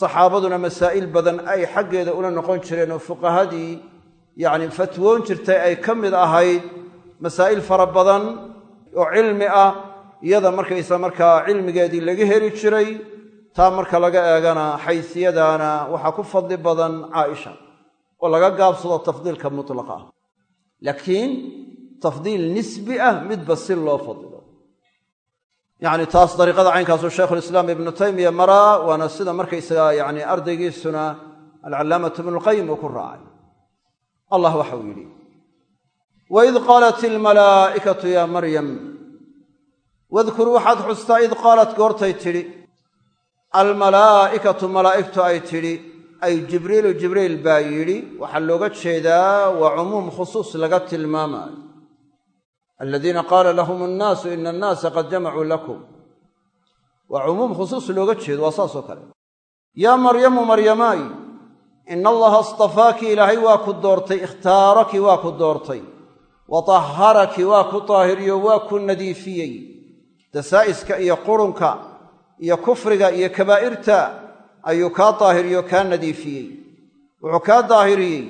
saxaabaduna masaa'il badan ay xaggeeda ula noqon jireen oo fuqahadii yacni fatwoon jirtay ay ka mid ahayd masaa'il fara badan oo cilmi ah iyada markaysa markaa cilmigeedii laga heli jiray taa marka laga eegana xaysiyadaana waxaa ku fadli badan caaisha oo laga gaabsado tafdiilka mutlaqa ah. Laakiin tafdiil nisbi ah midba si loo fadilo yacni taas dariiqada caynkaasuu shaykhulislaam ibnu taymiya maraa waana sida markaysaga yani ardaygiisuna alcallaamatu ibnulqayim uu ku raacay allah waxauu yidhi waid qaalat ilmalaa'ikatu yaa maryam wadkur waxaad xustaa id qaalat goortay tidhi. Almalaa'ikatu malaa'igtu ay tidhi ay jibriilu jibriil baa yidhi waxaa looga jeedaa waa cumuum khusuus laga tilmaamaayo aladiina qaala lahum annaasu ina annaasa qad jamacuu lakum. Waa cumuum khusuus looga jeedo waa saasoo kale. Yaa maryamu maryamaay ina allaha astafaaki ilaahay waa ku doortay ikhtaaraki waa ku doortay wa tahharaki waa ku taahiriyo waa ku nadiifiyey dasaa'iska iyo qurunka iyo kufriga iyo kabaa'irta ayuu kaa daahiriyo kaa nadiifiyey wuxuu kaa daahiriyey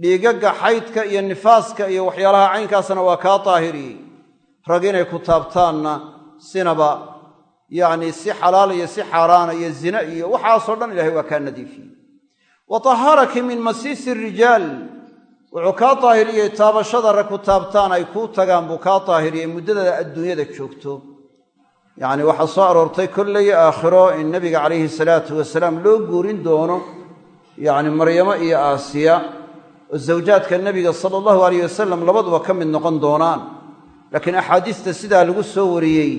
dhiigagga xaydka iyo nifaaska iyo waxyaalaha caynkaasna waa kaa daahiriyey rag inay ku taabtaanna sinaba yacnii si xalaal iyo si xaaraana iyo zina iyo waxaasoo dhan ilahay waa kaa nadiifiyey wa min masiisi rijaal. Wuxuu kaa daahiriyey taabashada rag ku taabtaan ay kuu tagaan buu kaa daahiriyey muddada adduunyada joogto. Yacni waxaa soo aroortay kollay aakhiro in nebiga calayhi salaatu wasalaam loo guurin doono yacni maryamo iyo aasiya oo zawjaadka nebiga sala allahu alayh wasalam labaduba ka mid noqon doonaan. Laakiin axaadiista sidaa lagu soo wariyey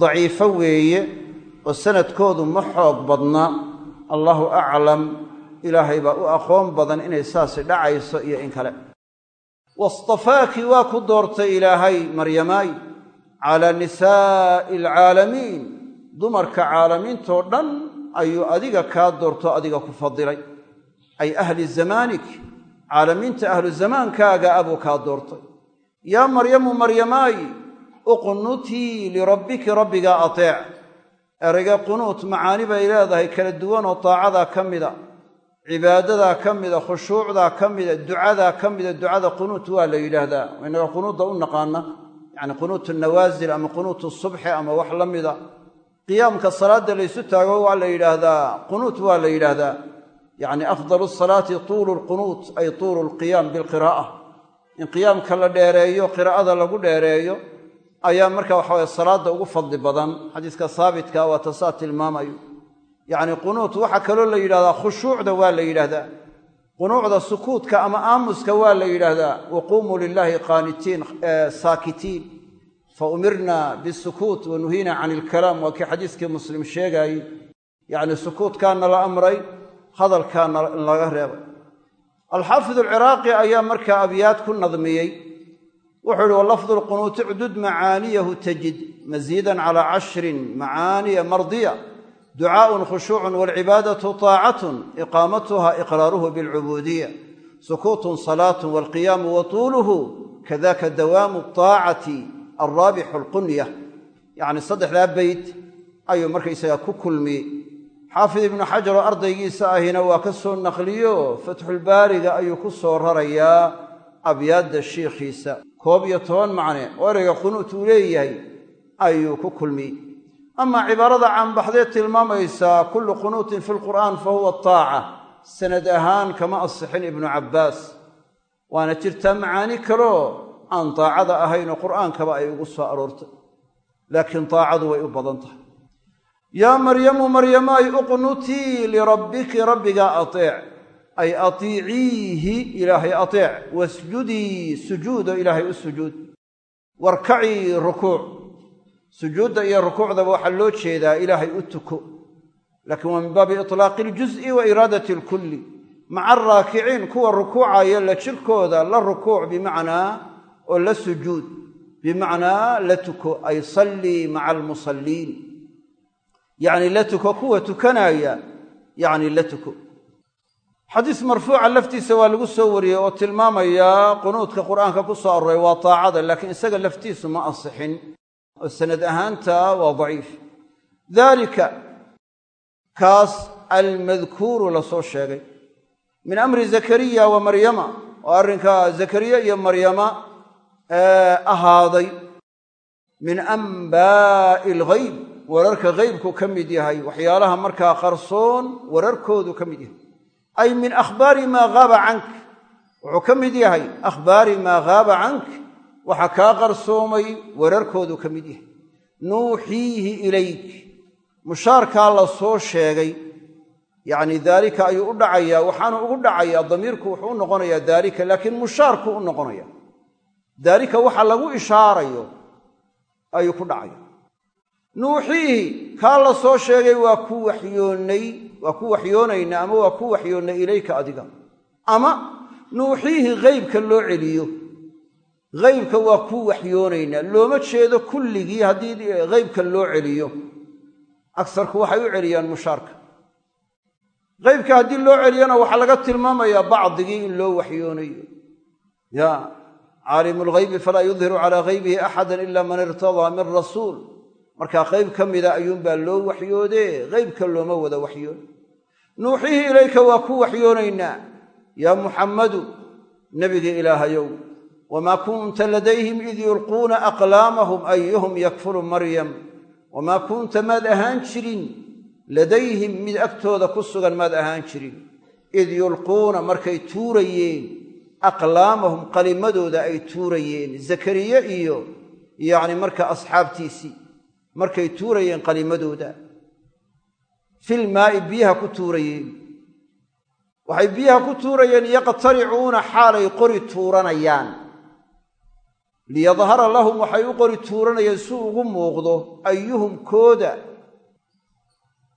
daciifo weeye oo sanadkoodu ma xoog badna. Allahu aclam ilaahay baa u aqoon badan inay saasi dhacayso iyo in kale. Wastafaaki waa ku doortay ilaahay maryamaay calaa nisaa'i alcaalamiin. Dumarka caalamiintoo dhan ayuu adiga kaa doorto adiga ku fadilay. Ay ahli zamaanik caalamiinta ahlu zamaankaaga abuu kaa doortay. Yaa maryamu maryamaay uqnutii lirabbiki rabbigaa ateec. Erayga qunuut macaani bay leedahay kala duwanoo taacadaa ka mida cibaadadaa ka mida khushuucdaa ka mida ducadaa ka mida ducada qunuut waa la yidhaahdaa. Innaga qunuudda u naqaana yacni qunuutu nawaasil ama qunuutu subxi ama wax la mida. Qiyaamka salaadda laysu taago waa la yidhaahdaa qunuut waa la yidhaahdaa. Yacni afdalu salaati tuulu lqunuut ay tuulu lqiyaam bilqiraa'a in qiyaamka la dheereeyo qiraa'ada lagu dheereeyo ayaa marka waxa weye salaadda ugu fadli badan. Xadiiska haabitka waa tasaa tilmaamayo yacni qunuut waxaa kaloo la yidhahdaa khushuucda waa la yidhaahdaa qunuucda sukuudka ama aamuska waa la yidhaahdaa wa quumuu lilaahi qaanitiin saakitiin. Fa umirna bisukuut wa nuhiina ilkalaam waa kii xadiiskii muslim sheegaayey yacni sukuutkaana la amray hadalkaana in laga reebay. Alxaafid alciraaqi ayaa markaa abyaad ku nadmiyey. Wuxuu ihi walafdu lqunuuti cdud macaaniyahu tajid masiidan calaa cashrin macaaniya mardiya ducaaءun khushuucun wاlcibaadaةu طaacatun iqaamatuha iqraaruhu biاlcubuudiya sukuutun salaatun wاlqiyaamu watuuluhu kadaka dawaamu الطaacati alraabixu اlqunya yacni saddexdaa beyt ayuu markaysaga ku kulmiyey xaafid ibnu xajar oo ardaygiisa ahina waa ka soo naqliyo fatxulbaariga ayuu ku soo rarayaa abyaadda shiikhiisa koob iyo toban macne oo ereyga qunuut uu leeyahay ayuu ku kulmiyey amaa cibaarada caanbaxdee tilmaamaysaa kullu qunuutin fi lqur'aan fa huwa taaca. Sanad ahaan kama asixin ibnu cabbaas. Waana jirtaa macaani kaloo aan taacada ahaynoo qur'aankaba ay ugu soo aroortay. Laakiin taacadu way u badan tahay. Yaa maryamu maryamaay uqnutii lirabbiki rabbigaa ateec. Ay atiiciihi ilaahay ateec. Wasjudii sujuudo ilaahay u sujuud. Warkacii rukuuc sujuudda iyo rukuucdaba waxaa loo jeedaa ilaahay u tuko laakiin waa min baabi itlaaqi iljuz'i wa iraadati alkulli maca araakiciin kuwa rukuucaya la jirkooda la rukuuc bimacnaa oo la sujuud bimacnaa la tuko ay sallii maca almusalliin. Yacni la tuko kuwa tukanaya yacni la tuko. Xadiis marfuuca laftiisa waa lagu soo wariyey oo tilmaamaya qunuudka qur'aanka ku soo aroray waa taacada laakiin isaga laftiisu ma ansixin oo sanad ahaanta waa daciif. Daalika kaas almadkuuru la soo sheegay. Min amri zakariya wa maryama oo arrinka zakariya iyo maryama ahaaday. Min ambaa'i alghayb wararka ghaybku ka mid yahay waxyaalaha markaa qarsoon wararkoodu ka mid yahay. Ay min akhbaari maa haaba cank wuxuu ka mid yahay akhbaari maa waxa kaa qarsoomay wararkoodu ka mid yahay. Nuuxiihi ilayk. Mushaarkaa la soo sheegay. Yacni daalika ayuu u dhacayaa waxaanu ugu dhacayaa damiirku wuxuu u noqonayaa daalika laakiin mushaarku u noqonaya daalika waxa lagu ishaarayo ayuu ku dhacaya nuuxiihi kaa la soo sheegay waa ku waxyoonnay waa ku waxyoonaynaa ama waa ku waxyoonnay ilayka adiga. Ama nuuxiihi ghaybka loo celiyo ghaybka waa ku waxyoonaynaa looma jeedo kulligii haddii ghaybka loo celiyo. Agsarku waxay u celiyaan mushaarka. Ghaybka haddii loo celiyona waxaa laga tilmaamayaa bacdigii in loo waxyoonayo. Ya caalimu lghaybi falaa yudhiru calaa ghaybihi axada ila man irtadaa min rasuul. Markaa qayb ka mida ayuunbaa loo waxyoodee ghaybka looma wada waxyoon nuuxihi ilayka waa ku waxyoonaynaa. Yaa muxammadu nebigii ilaahayow wamaa kunta ladayhim id yulquuna aqlaamahum ayuhum yakfulu maryam wamaa kunta maad ahaan jirin ladayhim mid agtooda ku sugan maad ahaan jirin id yulquuna markay tuurayeen aqlaamahum qalimadooda ay tuurayeen zakariye iyo yacni marka asxaabtiisii markay tuurayeen qalimadooda filmaa'i biyaha ku tuurayeen waxay biyaha ku tuurayeen yaqtaricuuna xaalay qori tuuranayaan liyadhara lahum waxay u qori tuuranayeen si ugu muuqdo ayuhum kooda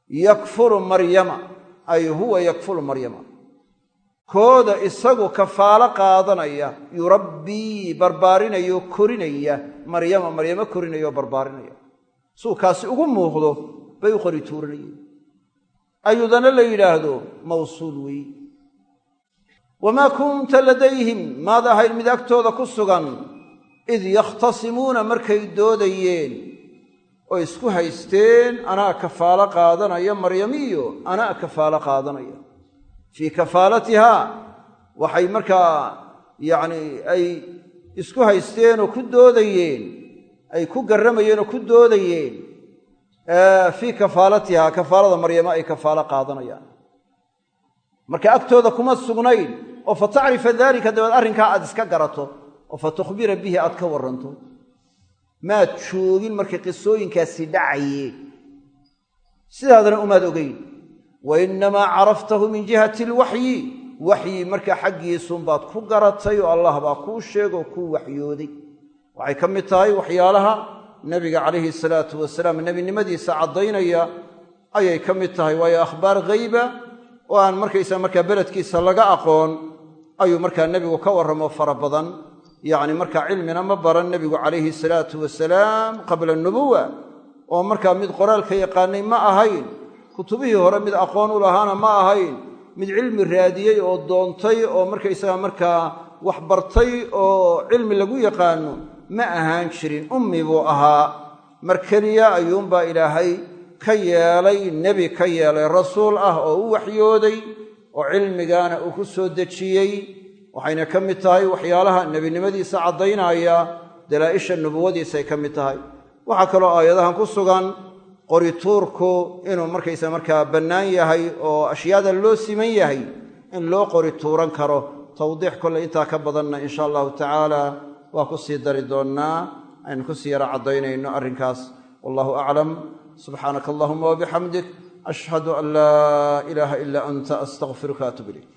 yakfuru maryama? Ay huwa yakfuru maryama. Kooda isagu kafaalo qaadanaya yurabbii barbaarinayo korinaya. Maryama maryamo korinaya oo barbaarinaya suu kaasi ugu muuqdo bay u qori tuuranayeen. Ayuudana la yidhaahdo mawsuul wey wamaa kunta ladayhim maad ahayd mid agtooda ku sugan id yakhtasimuuna markay doodayeen oo isku haysteen anaa kafaalo qaadanaya maryamiyo anaa kafaalo qaadanaya. Fii kafaalatihaa waxay markaa yacni ay isku haysteen oo ku doodayeen ay ku garramayeen oo ku doodayeen. Fii kafaalatihaa kafaalada maryamo ay kafaalo qaadanayaan. Marka agtooda kuma sugnayn oo fa tacrifa daalika dabeed arrinkaa aad iska garato oo fa tukhbira bihi aad ka warranto. Maad joogin markay qisooyinkaasi dhacayeen sidaadana umaad ogeyn. Wa innamaa caraftahu min jihati alwaxyi waxyi markaa xaggiisunbaad ku garatay oo allah baa kuu sheegoo kuu waxyooday. Waxay ka mid tahay waxyaalaha nebiga calayhi salaatu wasalaam nebinimadiisa caddaynaya. Ayay ka mid tahay waayo akhbaar ghayba oo aan markaysaa markaa beledkiisa laga aqoon ayuu markaa nebigu ka warramo fara badan yacni markaa cilmina ma baran nebigu calayhi salaatu wasalaam qabla nubuwa oo markaa mid qoraalka yaqaanay ma ahayn kutubihii hore mid aqoon u lahaana ma ahayn mid cilmi raadiyey oo doontay oo markaysaga markaa wax bartay oo cilmi lagu yaqaano ma ahaan jirin. Ummi buu ahaa. Mar keliya ayuunbaa ilaahay ka yeelay nebi ka yeelay rasuul ah oo u waxyooday oo cilmigaana uu ku soo dejiyey waxayna ka mid tahay waxyaalaha nebinimadiisa caddaynaya dalaa'isha nubuwadiisay ka mid tahay. Waxaa kaloo aayadahan ku sugan qorituurku inuu markaysa markaa bannaan yahay oo ashyaada loo siman yahay in loo qori tuuran karo. Tawdiix kolley intaa ka badanna insha allahu tacaala waa ku sii dari doonnaa aynu ku sii yara caddaynayno arrinkaas. Wallahu aclam. Subxaanaka allahuma wabixamdik ashhadu an laa ilaaha ilaa anta astaqfiruka atub ilayk